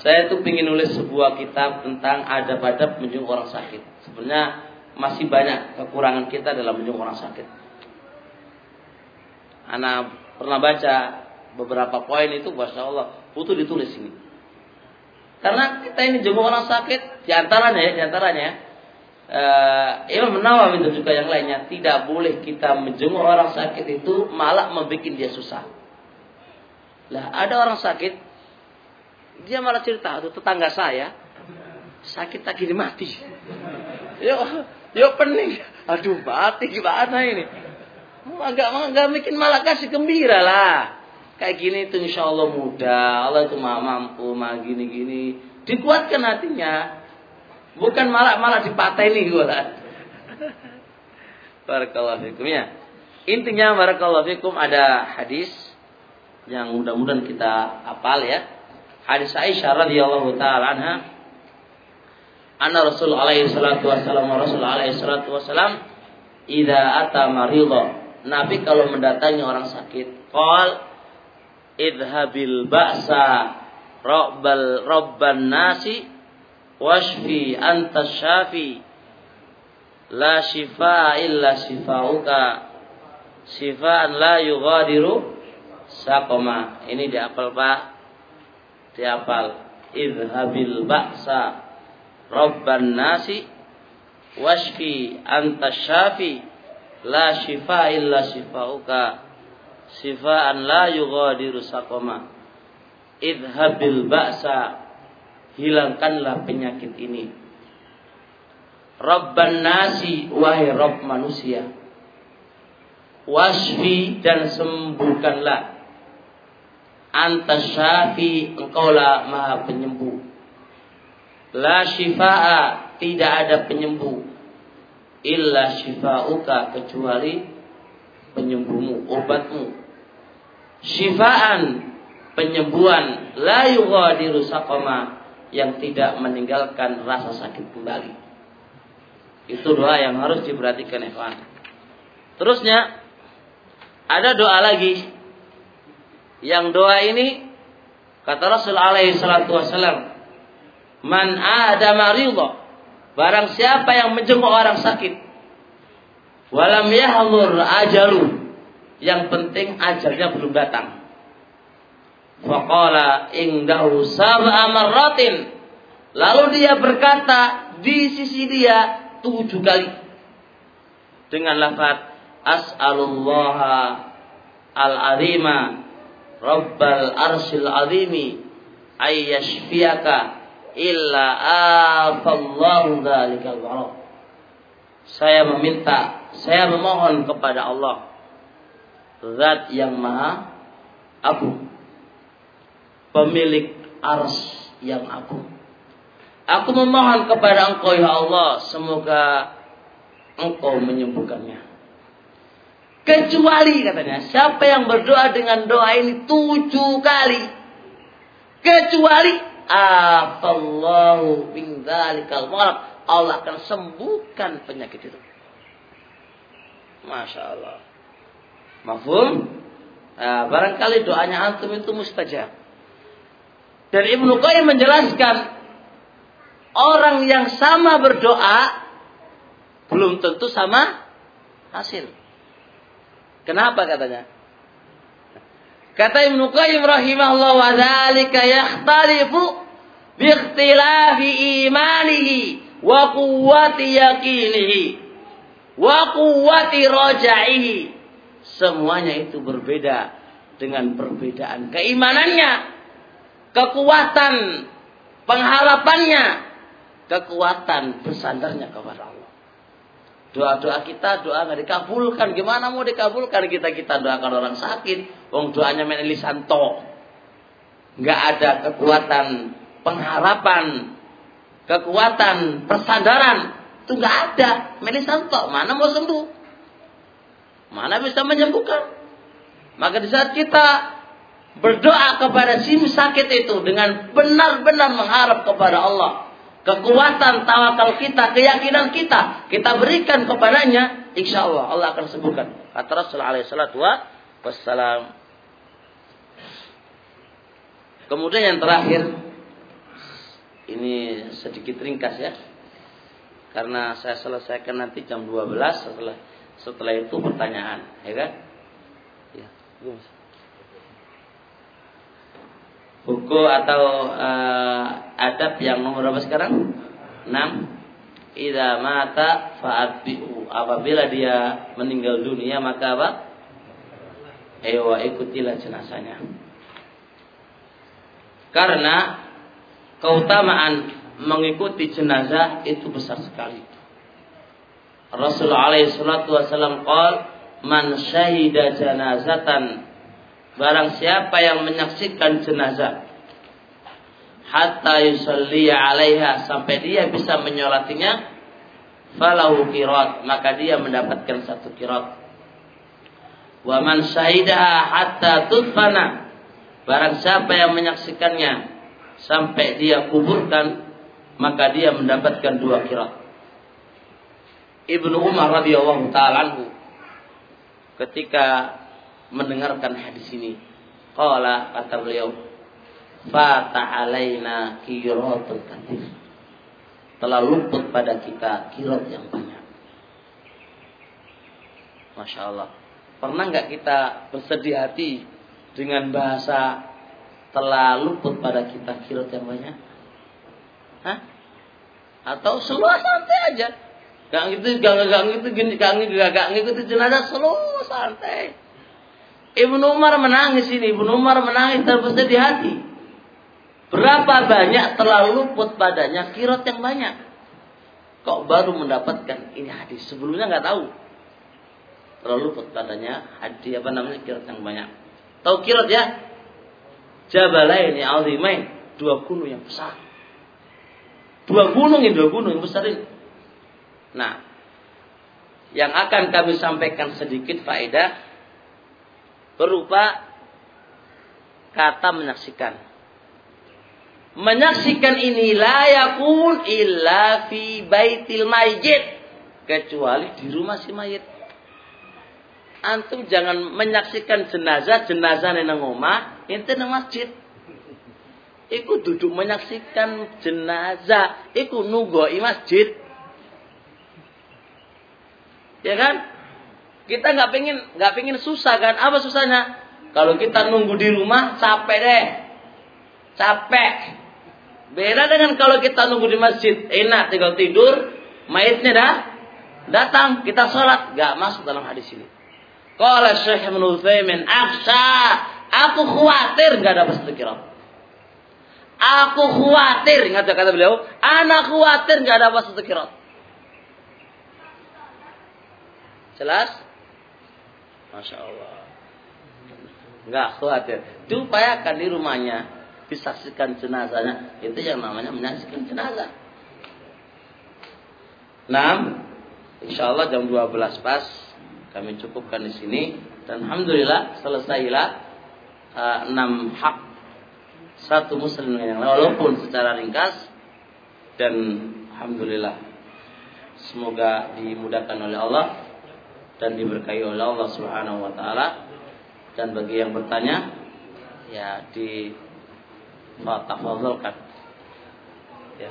A: Saya tuh ingin nulis sebuah kitab tentang adab-adab menjenguk orang sakit. Sebenarnya masih banyak kekurangan kita dalam menjenguk orang sakit. Anak pernah baca beberapa poin itu, masya Allah, butuh ditulis ini. Karena kita ini jenguk orang sakit, di antaranya ya, di antaranya uh, Imam Nawawi dan juga yang lainnya tidak boleh kita menjenguk orang sakit itu malah membuat dia susah. Lah ada orang sakit dia malah cerita, itu tetangga saya sakit tak gini mati. Yo, yo pening. Aduh, mati gimana ini? Enggak bikin malah kasih gembira lah. Kayak gini itu insya Allah mudah. Allah itu mampu, maha gini-gini. Dikuatkan hatinya. Bukan malah malah dipateni gue lah. Barakallahu fikum ya. Intinya barakallahu fikum ada hadis yang mudah-mudahan kita hafal ya hadis Aisyah radhiyallahu taala anha anna Rasul alaihi salatu wasallam Rasul alaihi salatu wasallam idza ata maridha Nabi kalau mendatangi orang sakit qal idhabil ba'sa rabbal rabban nasi washfi anta syafi. La shifa illa shifauka. Shifaan la yughadiru saqama. Ini diapal Pak. Dihafal idhabil ba'sa. Rabban nasi. Washfi anta syafi. La shifa illa shifauka. Sifaan la yughadiru saqama. Idhabil ba'sa hilangkanlah penyakit ini. Rabban nasi wahai Rabb manusia. Washfi dan sembuhkanlah. Anta syafi engkaulah maha penyembuh. La shifa'a tidak ada penyembuh. Illa shifa'uka kecuali penyembuhmu obatmu. Shifaan penyembuhan. La yughadiru saqama yang tidak meninggalkan rasa sakit kembali itu doa yang harus diperhatikan Evan terusnya ada doa lagi yang doa ini kata Rasul alaihi salatu wasallam, "Man ada maridha." Barang siapa yang menjenguk orang sakit, walam yahlur ajalu. Yang penting ajalnya belum datang. Faqala indahu sab'a marratin. Lalu dia berkata di sisi dia tujuh kali dengan lafaz as'alullaha al-azima Rabbal arsil azimi ayyashfiyaka illa afallahu warab. Saya meminta, saya memohon kepada Allah Zat yang maha agung Pemilik ars yang agung Aku memohon kepada engkau ya Allah Semoga engkau menyembuhkannya Kecuali katanya, siapa yang berdoa dengan doa ini tujuh kali. Kecuali. Allah akan sembuhkan penyakit itu. Masya Allah. Mafhum? Nah, barangkali doanya antum itu mustajab. Dan Ibnu Qayyim menjelaskan orang yang sama berdoa belum tentu sama hasil. Kenapa katanya? Kata Ibnu Qayyim rahimahullah wa dzalika yakhtalifu bi ikhtilafi imanihi wa quwwati yaqinihi wa quwwati rajaihi. Semuanya itu berbeda dengan perbedaan keimanannya, kekuatan pengharapannya, kekuatan bersandarnya kepada Allah. Doa-doa kita doa nggak dikabulkan. Gimana mau dikabulkan kita kita doakan orang sakit, wong doanya main lisanto. Nggak ada kekuatan pengharapan, kekuatan persandaran. Itu nggak ada. Melisanto mana mau sembuh? Mana bisa menyembuhkan? Maka di saat kita berdoa kepada si sakit itu dengan benar-benar mengharap kepada Allah, kekuatan tawakal kita, keyakinan kita, kita berikan kepadanya, insya Allah Allah akan sembuhkan. Kata Rasulullah alaihi wassalam. Kemudian yang terakhir, ini sedikit ringkas ya. Karena saya selesaikan nanti jam 12 setelah setelah itu pertanyaan, ya kan? Ya, buku atau uh, adab yang nomor berapa sekarang? 6. Idza mata fa'atbi'u. Apabila dia meninggal dunia maka apa? Ewa ikutilah jenazahnya. Karena keutamaan mengikuti jenazah itu besar sekali. Rasulullah alaihi salatu wasallam qol man syahida janazatan Barang siapa yang menyaksikan jenazah hatta yusalli 'alaiha sampai dia bisa menyolatinya falahu qirat maka dia mendapatkan satu qirat wa man syahidaha hatta tudfana barang siapa yang menyaksikannya sampai dia kuburkan maka dia mendapatkan dua qirat Ibnu Umar radhiyallahu taala ketika mendengarkan hadis ini. Qala kata beliau, "Fata alaina qiratul katsir." Telah luput pada kita kirat yang banyak. Masya Allah. Pernah nggak kita bersedih hati dengan bahasa telah luput pada kita kirat yang banyak? Hah? Atau semua santai aja? Gak gitu, gak gak gitu, gini, gak gitu, gak gitu jenazah selalu santai. Ibnu Umar menangis ini, Ibnu Umar menangis dan bersedih hati. Berapa banyak telah luput padanya kirot yang banyak. Kok baru mendapatkan ini hadis? Sebelumnya nggak tahu. Telah luput padanya hadis apa namanya kirot yang banyak. Tahu kirot ya? Jabalain ya azimain. Dua gunung yang besar. Dua gunung ini, dua gunung yang besar ini. Nah, yang akan kami sampaikan sedikit faedah berupa kata menyaksikan. Menyaksikan ini layakun illa fi baitil mayit kecuali di rumah si mayit. Antum jangan menyaksikan jenazah jenazah nang omah, ente nang masjid. Iku duduk menyaksikan jenazah, iku nunggu masjid. Ya kan? Kita nggak pengen nggak pengen susah kan? Apa susahnya? Kalau kita nunggu di rumah capek deh, capek. Beda dengan kalau kita nunggu di masjid, enak tinggal tidur, mayatnya dah datang, kita sholat, nggak masuk dalam hadis ini. Kalau Syekh Utsaimin, "Aksha, aku khawatir nggak dapat satu Aku khawatir, ingat kata beliau, anak khawatir nggak dapat kirat. Jelas? Masya Allah. Enggak khawatir. Diupayakan di rumahnya. Disaksikan jenazahnya. Itu yang namanya menyaksikan jenazah. Nah, insya Allah jam 12 pas kami cukupkan di sini dan alhamdulillah selesailah uh, 6 hak satu muslim yang walaupun secara ringkas dan alhamdulillah semoga dimudahkan oleh Allah dan diberkahi oleh Allah Subhanahu wa taala. Dan bagi yang bertanya ya di fatafadzalkan ya.
B: Ya.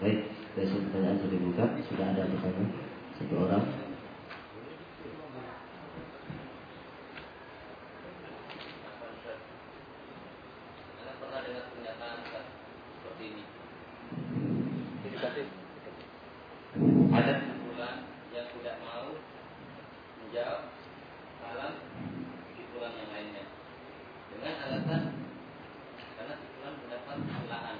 B: Baik, besok pertanyaan sudah dibuka, sudah ada pertanyaan? Satu orang. Hmm. Ada kesimpulan yang tidak mau menjawab alam kesimpulan yang lainnya. Dengan alasan karena kesimpulan mendapat kesalahan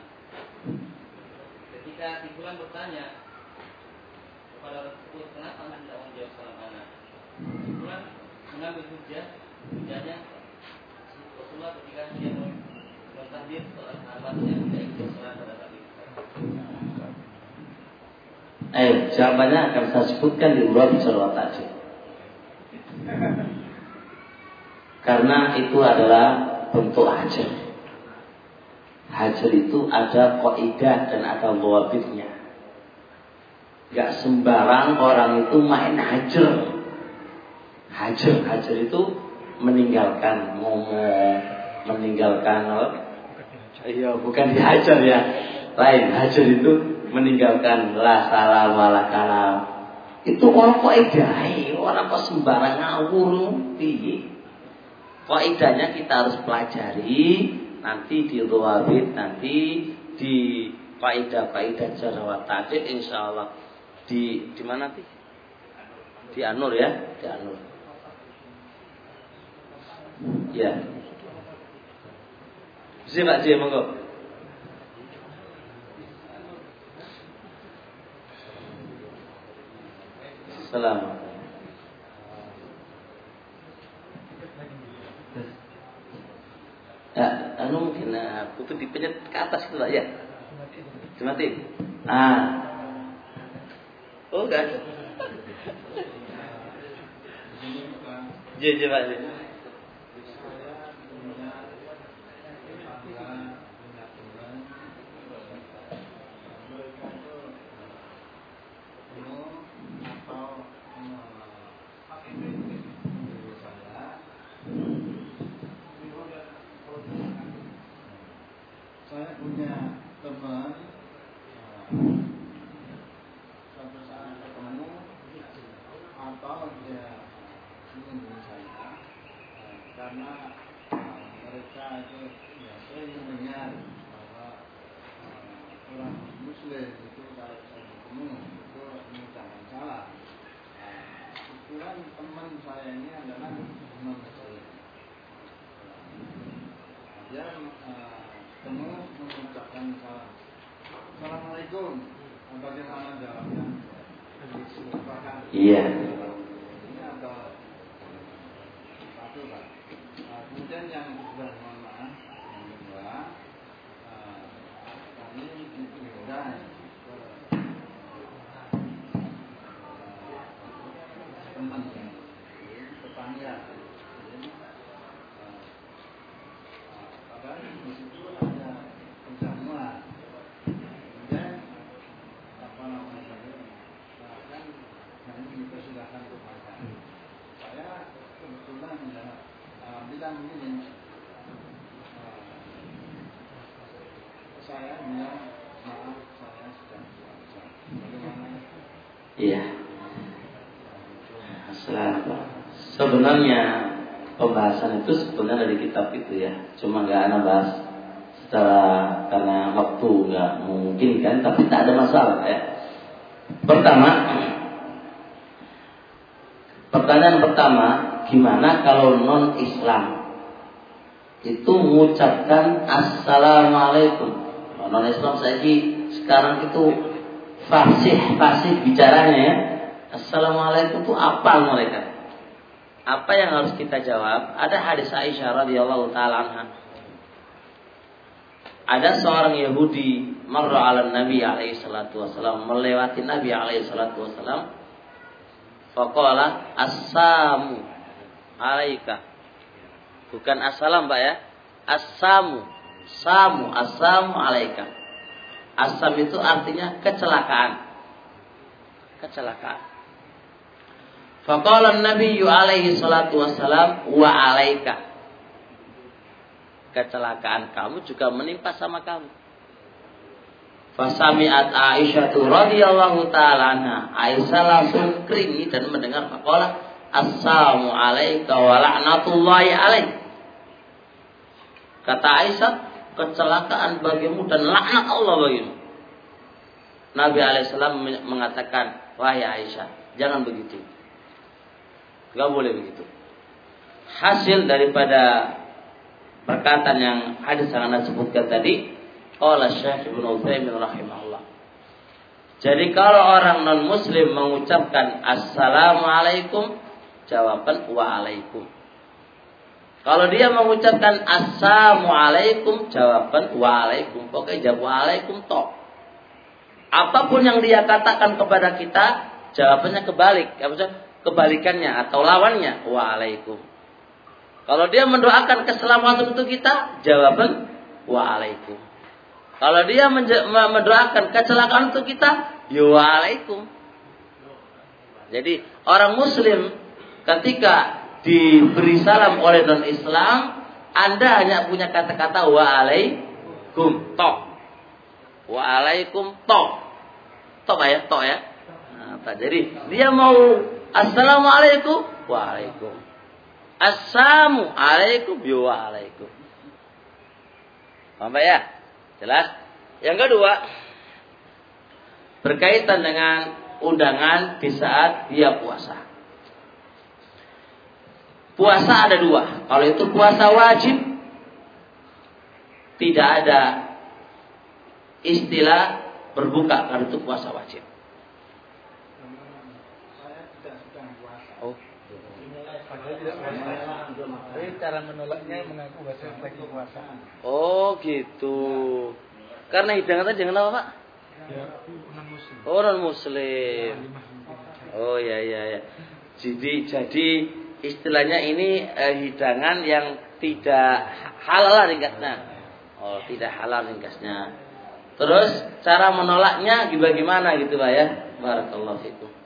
B: Ketika kesimpulan bertanya kepada orang tersebut kenapa anda tidak menjawab salam anak, kesimpulan mengambil hujah hujahnya Rasulullah ketika dia mentahdir sholat alamnya tidak ikut salam
A: Eh, jawabannya akan saya sebutkan di urut salawat tadi. Karena itu adalah bentuk hajar. Hajar itu ada kaidah dan ada wabitnya. Gak sembarang orang itu main hajar. Hajar, hajar itu meninggalkan ngomong, meninggalkan Iya, bukan dihajar ya. Lain, hajar itu meninggalkan la salam wala kalam. Itu orang idai, orang kok sembarang ngawur piye. idahnya kita harus pelajari nanti di ruwabit nanti di kaidah-kaidah jarawat tadi insya Allah di di mana sih? Di Anur ya, di Anur. Ya. Siapa sih monggo? Salam. Ya, anu mungkin nah, itu dipencet ke atas itu lah ya. Dimati. Ah. Oh kan. (laughs) Jadi, Pak. Sebenarnya pembahasan itu sebenarnya dari kitab itu ya. Cuma nggak anak bahas secara karena waktu nggak memungkinkan tapi tak ada masalah ya. Pertama pertanyaan pertama gimana kalau non Islam itu mengucapkan assalamualaikum. Non Islam saya sekarang itu fasih fasih bicaranya ya. Assalamualaikum itu apa mereka apa yang harus kita jawab? Ada hadis Aisyah radhiyallahu taala anha. ada seorang Yahudi marra ala Nabi alaihi salatu wasalam melewati Nabi alaihi salatu wasalam faqala assamu alaika. Bukan assalam Pak ya. Assamu samu assamu alaika. Assam itu artinya kecelakaan. Kecelakaan Faqala Nabi alaihi salatu wasalam wa alaika. Kecelakaan kamu juga menimpa sama kamu. Fasami'at Aisyah radhiyallahu taala anha. Aisyah langsung keringi dan mendengar faqala Assalamu alayka wa la'natullahi alaik. Kata Aisyah, kecelakaan bagimu dan laknat Allah bagimu. Nabi alaihissalam mengatakan, wahai Aisyah, jangan begitu. Gak boleh begitu. Hasil daripada perkataan yang hadis yang anda sebutkan tadi, oleh Syekh Ibn Uthaymin rahimahullah. Jadi kalau orang non muslim mengucapkan Assalamualaikum, jawaban Waalaikum. Kalau dia mengucapkan Assalamualaikum, jawaban Waalaikum. Pokoknya jawab Waalaikum toh. Apa pun yang dia katakan kepada kita, jawabannya kebalik. Ya, kebalikannya atau lawannya waalaikum. Kalau dia mendoakan keselamatan untuk kita, jawaban waalaikum. Kalau dia mendoakan kecelakaan untuk kita, ya waalaikum. Jadi orang muslim ketika diberi salam oleh non Islam, Anda hanya punya kata-kata waalaikum tok. Waalaikum tok. Tok ya, tok ya. Nah, jadi dia mau Assalamualaikum. Waalaikum. Assalamualaikum. Waalaikum. Paham ya? Jelas? Yang kedua, berkaitan dengan undangan di saat dia puasa. Puasa ada dua. Kalau itu puasa wajib, tidak ada istilah berbuka karena itu puasa wajib.
C: Tapi cara menolaknya mengaku bahasa puasa.
A: Oh gitu. Karena hidangan tadi jangan apa pak?
C: Ya, non muslim.
A: Oh non muslim. Oh ya ya ya. Jadi jadi istilahnya ini eh, hidangan yang tidak halal ringkasnya. Oh tidak halal ringkasnya. Terus cara menolaknya bagaimana gitu pak ya? Barakallahu fikum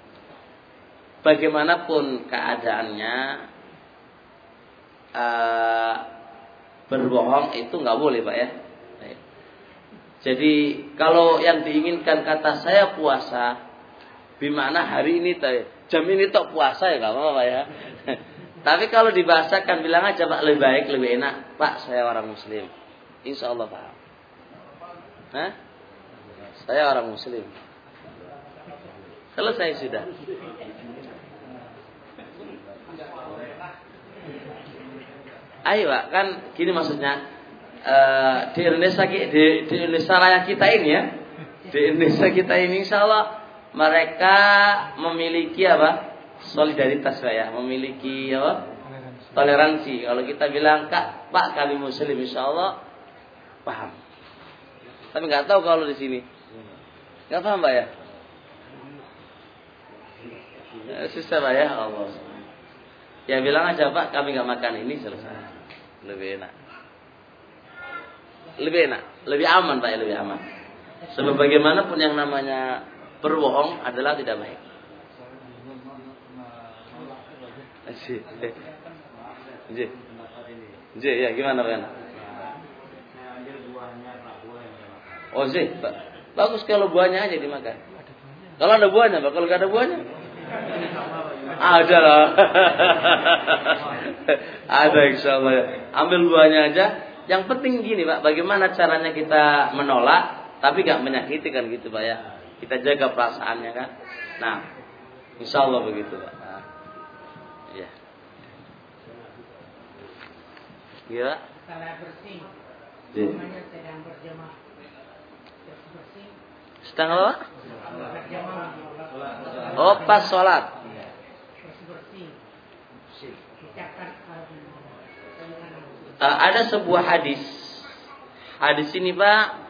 A: bagaimanapun keadaannya uh, berbohong itu nggak boleh pak ya. Jadi kalau yang diinginkan kata saya puasa, bimana hari ini jam ini tak puasa ya nggak apa-apa ya. (laughs) Tapi kalau dibahasakan bilang aja pak lebih baik lebih enak pak saya orang muslim, insya Allah pak. Hah? Saya orang muslim. Selesai sudah. Ayo pak, kan gini maksudnya. Uh, di Indonesia di, di Indonesia raya kita ini ya, di Indonesia kita ini Insya Allah mereka memiliki apa? Solidaritas pak ya, memiliki apa? Toleransi. Kalau kita bilang kak, pak kami Muslim Insya Allah paham. Tapi nggak tahu kalau di sini, nggak paham pak ya? Susah pak ya. Allah. Ya bilang aja pak kami nggak makan ini selesai lebih enak. Lebih enak. Lebih aman pak ya lebih aman. Sebab bagaimanapun yang namanya berbohong adalah tidak baik. J, J, ya gimana kan? Oh bagus kalau buahnya aja dimakan. Kalau ada buahnya, kalau nggak ada buahnya, ada lah. (laughs) Ada insya Allah. Ambil buahnya aja. Yang penting gini Pak, bagaimana caranya kita menolak tapi gak menyakiti kan gitu Pak ya. Kita jaga perasaannya kan. Nah, insya Allah begitu Pak. Nah, ya. Gila? bersih. Ya. sedang berjamaah. Sedang apa? Oh, pas sholat. Uh, ada sebuah hadis hadis ini Pak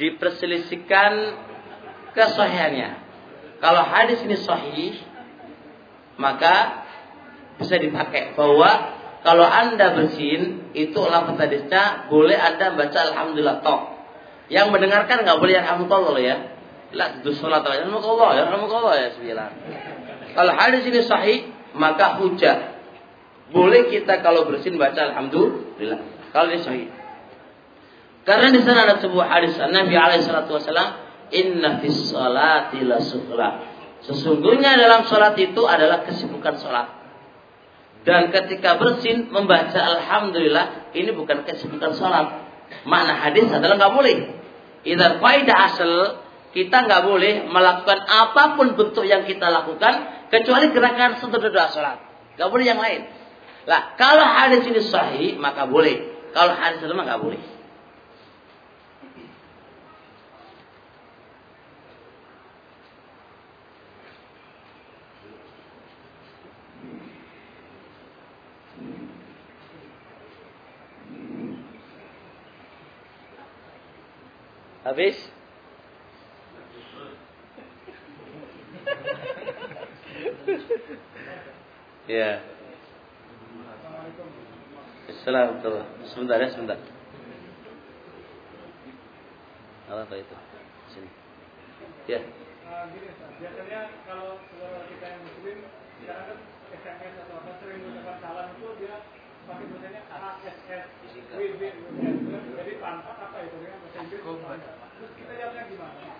A: diperselisihkan kesahihannya. Kalau hadis ini sahih, maka bisa dipakai bahwa kalau anda bersin itu lafaz hadisnya boleh anda baca alhamdulillah toh. Yang mendengarkan nggak boleh alhamdulillah ya. La itu salat alhamdulillah ya alhamdulillah ya sembilan. Kalau hadis ini sahih maka hujah. Boleh kita kalau bersin baca alhamdulillah. Kalau ini sahih. Karena di sana ada sebuah hadis Nabi alaihi salatu wasallam, "Inna fis salati la Sesungguhnya dalam salat itu adalah kesibukan salat. Dan ketika bersin membaca alhamdulillah ini bukan kesibukan salat. Makna hadis adalah nggak boleh. Idan faidah asal kita nggak boleh melakukan apa pun bentuk yang kita lakukan kecuali gerakan sujud doa salat. Nggak boleh yang lain. Lah kalau hadis ini sahih maka boleh. Kalau hadis lemah nggak boleh. Habis? (laughs) ya. Assalamualaikum. Sebentar ya, sebentar. Apa itu? Sini. Ya.
C: biasanya kalau saudara kita yang muslim, sekarang kan SMS atau apa sering mengucapkan salam itu dia pakai tulisannya ASS, WB, jadi pantat apa itu dengan bahasa Inggris? Terus kita jawabnya gimana?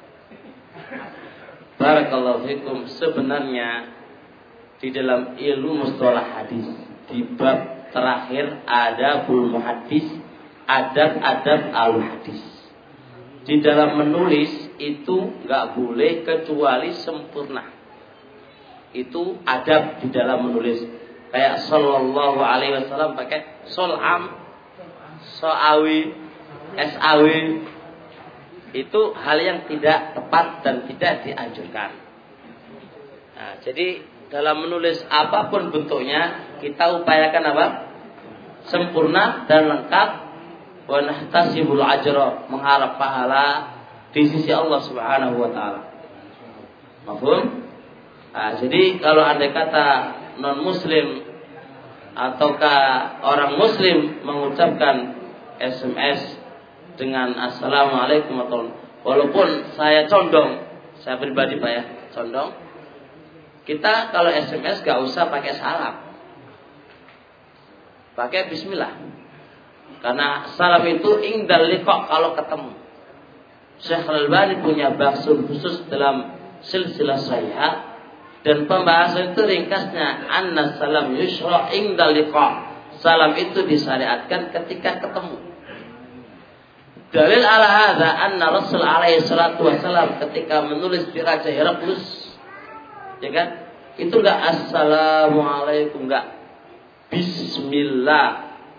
A: Barakallahu fikum sebenarnya di dalam ilmu mustalah hadis di bab terakhir ada bul muhaddis adab-adab al hadis di dalam menulis itu nggak boleh kecuali sempurna itu adab di dalam menulis kayak sallallahu alaihi wasallam pakai solam soawi sawi itu hal yang tidak tepat dan tidak dianjurkan. Nah, jadi dalam menulis apa pun bentuknya kita upayakan apa? Sempurna dan lengkap wa nahtasibul ajra mengharap pahala di sisi Allah Subhanahu wa taala. Mafhum? Nah, jadi kalau andai kata non muslim ataukah orang muslim mengucapkan SMS dengan assalamualaikum atau walaupun saya condong, saya pribadi pak ya condong, kita kalau SMS gak usah pakai salam, pakai Bismillah, karena salam itu ingdal kok kalau ketemu. Syekh Al-Bani punya baksul khusus dalam silsilah saya dan pembahasan itu ringkasnya anna salam yusra ingdal Salam itu disyariatkan ketika ketemu. Dalil ala hadza anna Rasul alaihi salatu wasallam ketika menulis di Raja Heraklus ya kan? Itu enggak assalamualaikum enggak. Bismillah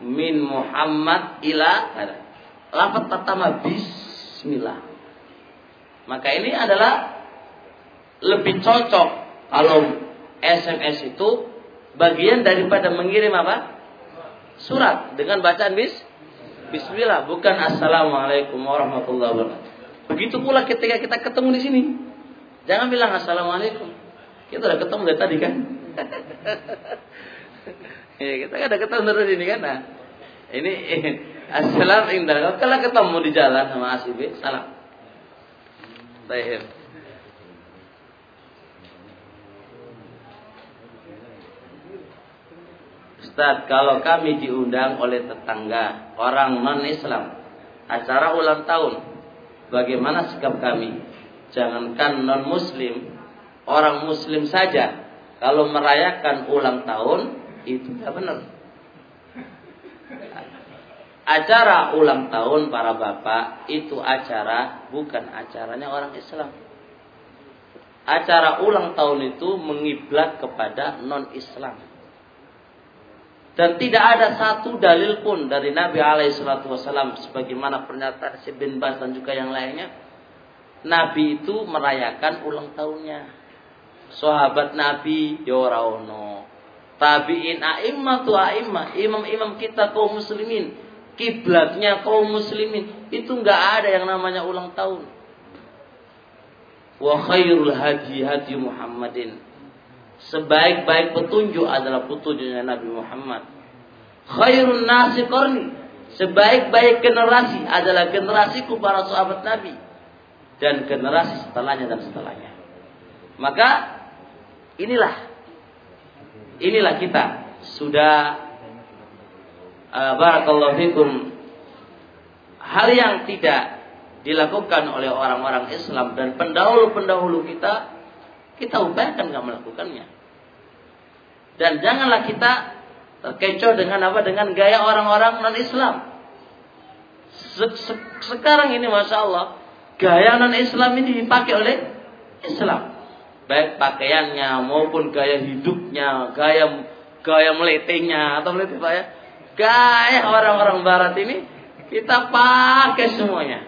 A: min Muhammad ila lafaz pertama bismillah. Maka ini adalah lebih cocok kalau SMS itu bagian daripada mengirim apa? Surat dengan bacaan bis Bismillah, bukan Assalamualaikum warahmatullahi wabarakatuh. Begitu pula ketika kita ketemu di sini. Jangan bilang Assalamualaikum. Kita udah ketemu dari tadi kan? (laughs) ya, kita kan udah ketemu dari sini kan? Nah, ini (laughs) Assalamualaikum. Kalau ketemu di jalan sama Asib, salam. Baik. Ustaz, kalau kami diundang oleh tetangga orang non-Islam acara ulang tahun, bagaimana sikap kami? Jangankan non-Muslim, orang Muslim saja kalau merayakan ulang tahun itu tidak benar. Acara ulang tahun para bapak itu acara bukan acaranya orang Islam. Acara ulang tahun itu mengiblat kepada non-Islam. Dan tidak ada satu dalil pun dari Nabi Alaihissalam sebagaimana pernyataan si bin Bas dan juga yang lainnya. Nabi itu merayakan ulang tahunnya. Sahabat Nabi Yoraono. Tabiin a'immah tu a'immah. Imam-imam kita kaum muslimin. kiblatnya kaum muslimin. Itu nggak ada yang namanya ulang tahun. Wa khairul hadi hadi Muhammadin. Sebaik-baik petunjuk adalah petunjuknya Nabi Muhammad. Khairun nasi qarni. Sebaik-baik generasi adalah generasiku para sahabat Nabi. Dan generasi setelahnya dan setelahnya. Maka inilah inilah kita. Sudah uh, barakallahu fikum. Hal yang tidak dilakukan oleh orang-orang Islam dan pendahulu-pendahulu kita kita upayakan nggak melakukannya. Dan janganlah kita terkecoh dengan apa? Dengan gaya orang-orang non Islam sekarang ini masya Allah gaya non Islam ini dipakai oleh Islam baik pakaiannya maupun gaya hidupnya gaya gaya meletenya atau melete pak ya gaya orang-orang barat ini kita pakai semuanya.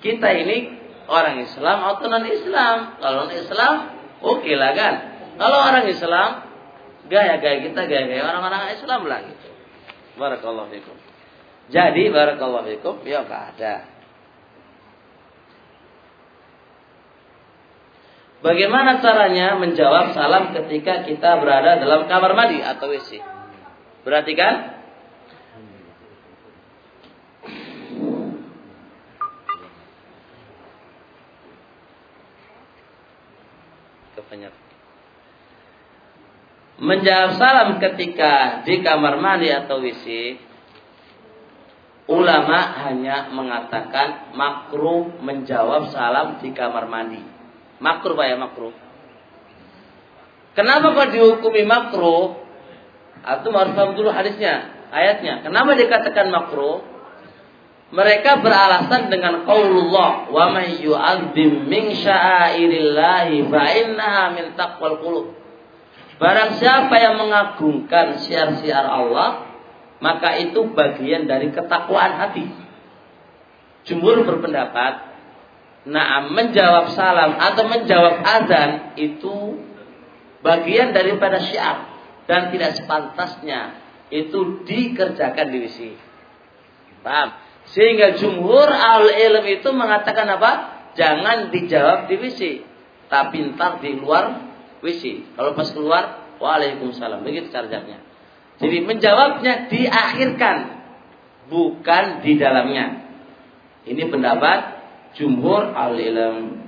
A: Kita ini orang Islam atau non Islam. Kalau non Islam, oke okay lah kan. Kalau orang Islam, gaya-gaya kita gaya-gaya orang-orang Islam lah gitu. Barakallahu fikum. Jadi barakallahu fikum, ya ada. Bagaimana caranya menjawab salam ketika kita berada dalam kamar mandi atau WC? Perhatikan. Menjawab salam ketika di kamar mandi atau WC, ulama hanya mengatakan makruh menjawab salam di kamar mandi. Makruh Pak ya makruh. Kenapa kok dihukumi makruh? Atau harus paham dulu hadisnya, ayatnya. Kenapa dikatakan makruh? Mereka beralasan dengan qaulullah wa may yu'azzim min sya'airillahi fa min taqwal qulub. Barang siapa yang mengagungkan syiar-syiar Allah, maka itu bagian dari ketakwaan hati. Jumhur berpendapat, nah menjawab salam atau menjawab azan itu bagian daripada syiar dan tidak sepantasnya itu dikerjakan di sini. Paham? Sehingga jumhur al ilm itu mengatakan apa? Jangan dijawab di WC, tapi ntar di luar WC. Kalau pas keluar, waalaikumsalam. Begitu caranya. Jadi menjawabnya diakhirkan, bukan di dalamnya. Ini pendapat jumhur al ilm.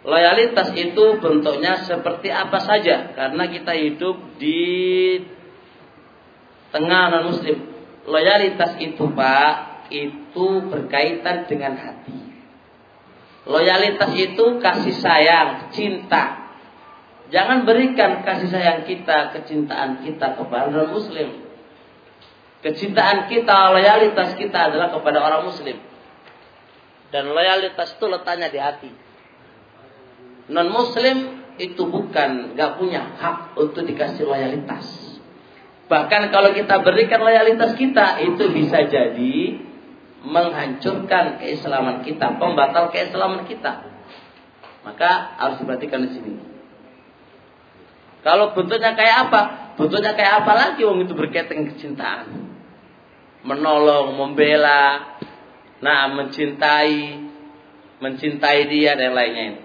A: Loyalitas itu bentuknya seperti apa saja karena kita hidup di tengah non muslim. Loyalitas itu Pak itu berkaitan dengan hati. Loyalitas itu kasih sayang, cinta. Jangan berikan kasih sayang kita, kecintaan kita kepada non muslim. Kecintaan kita, loyalitas kita adalah kepada orang muslim. Dan loyalitas itu letaknya di hati non muslim itu bukan nggak punya hak untuk dikasih loyalitas. Bahkan kalau kita berikan loyalitas kita itu bisa jadi menghancurkan keislaman kita, pembatal keislaman kita. Maka harus diperhatikan di sini. Kalau bentuknya kayak apa? Bentuknya kayak apa lagi wong itu berkaitan kecintaan. Menolong, membela, nah mencintai, mencintai dia dan lainnya itu.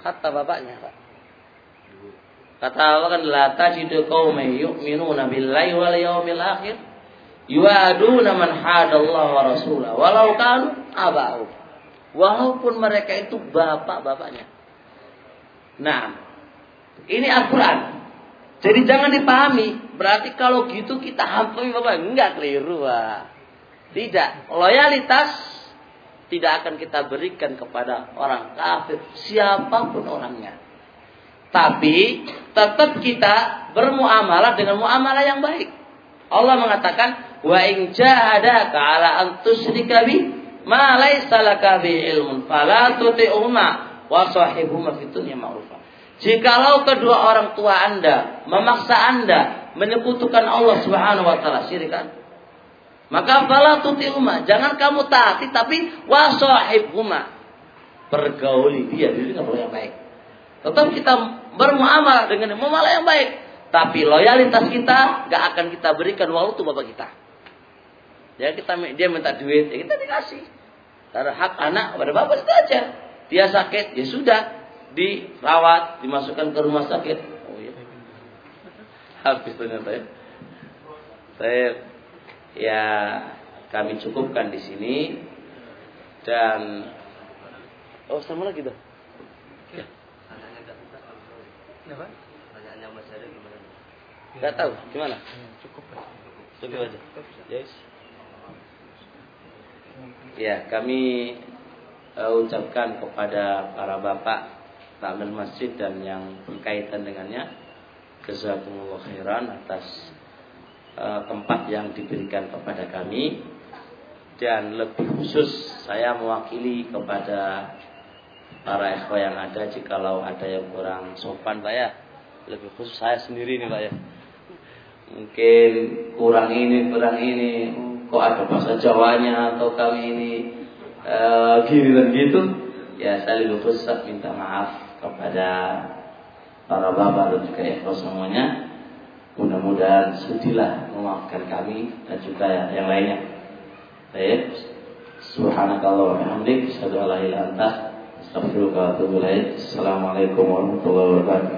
A: Kata bapaknya, Pak. Kata Allah kan la tajidu qauman yu'minuna billahi wal yawmil akhir yuaduna man hadallaha wa rasulahu walau kanu aba'u. Walaupun mereka itu bapak-bapaknya. Nah, ini Al-Qur'an. Jadi jangan dipahami, berarti kalau gitu kita hampir bapak enggak keliru, Pak. Tidak, loyalitas tidak akan kita berikan kepada orang kafir siapa pun orangnya. Tapi tetap kita bermuamalah dengan muamalah yang baik. Allah mengatakan wa in jahadaka ala an tusyrika bi ma ilmun fala tuti'huma wa sahibhuma fid ma'rufa. Jikalau kedua orang tua Anda memaksa Anda menyekutukan Allah Subhanahu wa taala syirikan, maka fala tuti'uma, jangan kamu taati tapi wasahibhuma. pergauli dia dengan orang yang baik. Tetap kita bermuamalah dengan muamalah yang baik. Tapi loyalitas kita gak akan kita berikan waktu bapak kita. Ya kita dia minta duit, ya kita dikasih. Karena hak anak pada bapak itu. Dia sakit, ya sudah dirawat, dimasukkan ke rumah sakit. Oh iya. Habis ternyata ya. Saya ya kami cukupkan di sini dan oh sama lagi dah. Ya. Apa? Gak tahu gimana? Cukup aja. Cukup aja. Yes. Ya, kami uh, ucapkan kepada para bapak takmir masjid dan yang berkaitan dengannya. Jazakumullah khairan atas uh, tempat yang diberikan kepada kami. Dan lebih khusus saya mewakili kepada para ekho yang ada jikalau ada yang kurang sopan Pak ya. Lebih khusus saya sendiri nih Pak ya. Mungkin kurang ini kurang ini. Kok ada bahasa Jawanya atau kami ini uh, gini dan gitu? Ya saya lebih khusus minta maaf kepada para bapak dan juga ikhlas semuanya. Mudah-mudahan sudilah memaafkan kami dan juga yang lainnya. Baik. Subhanakallah wa bihamdik asyhadu an la anta assalamualaikum warahmatullahi wabarakatuh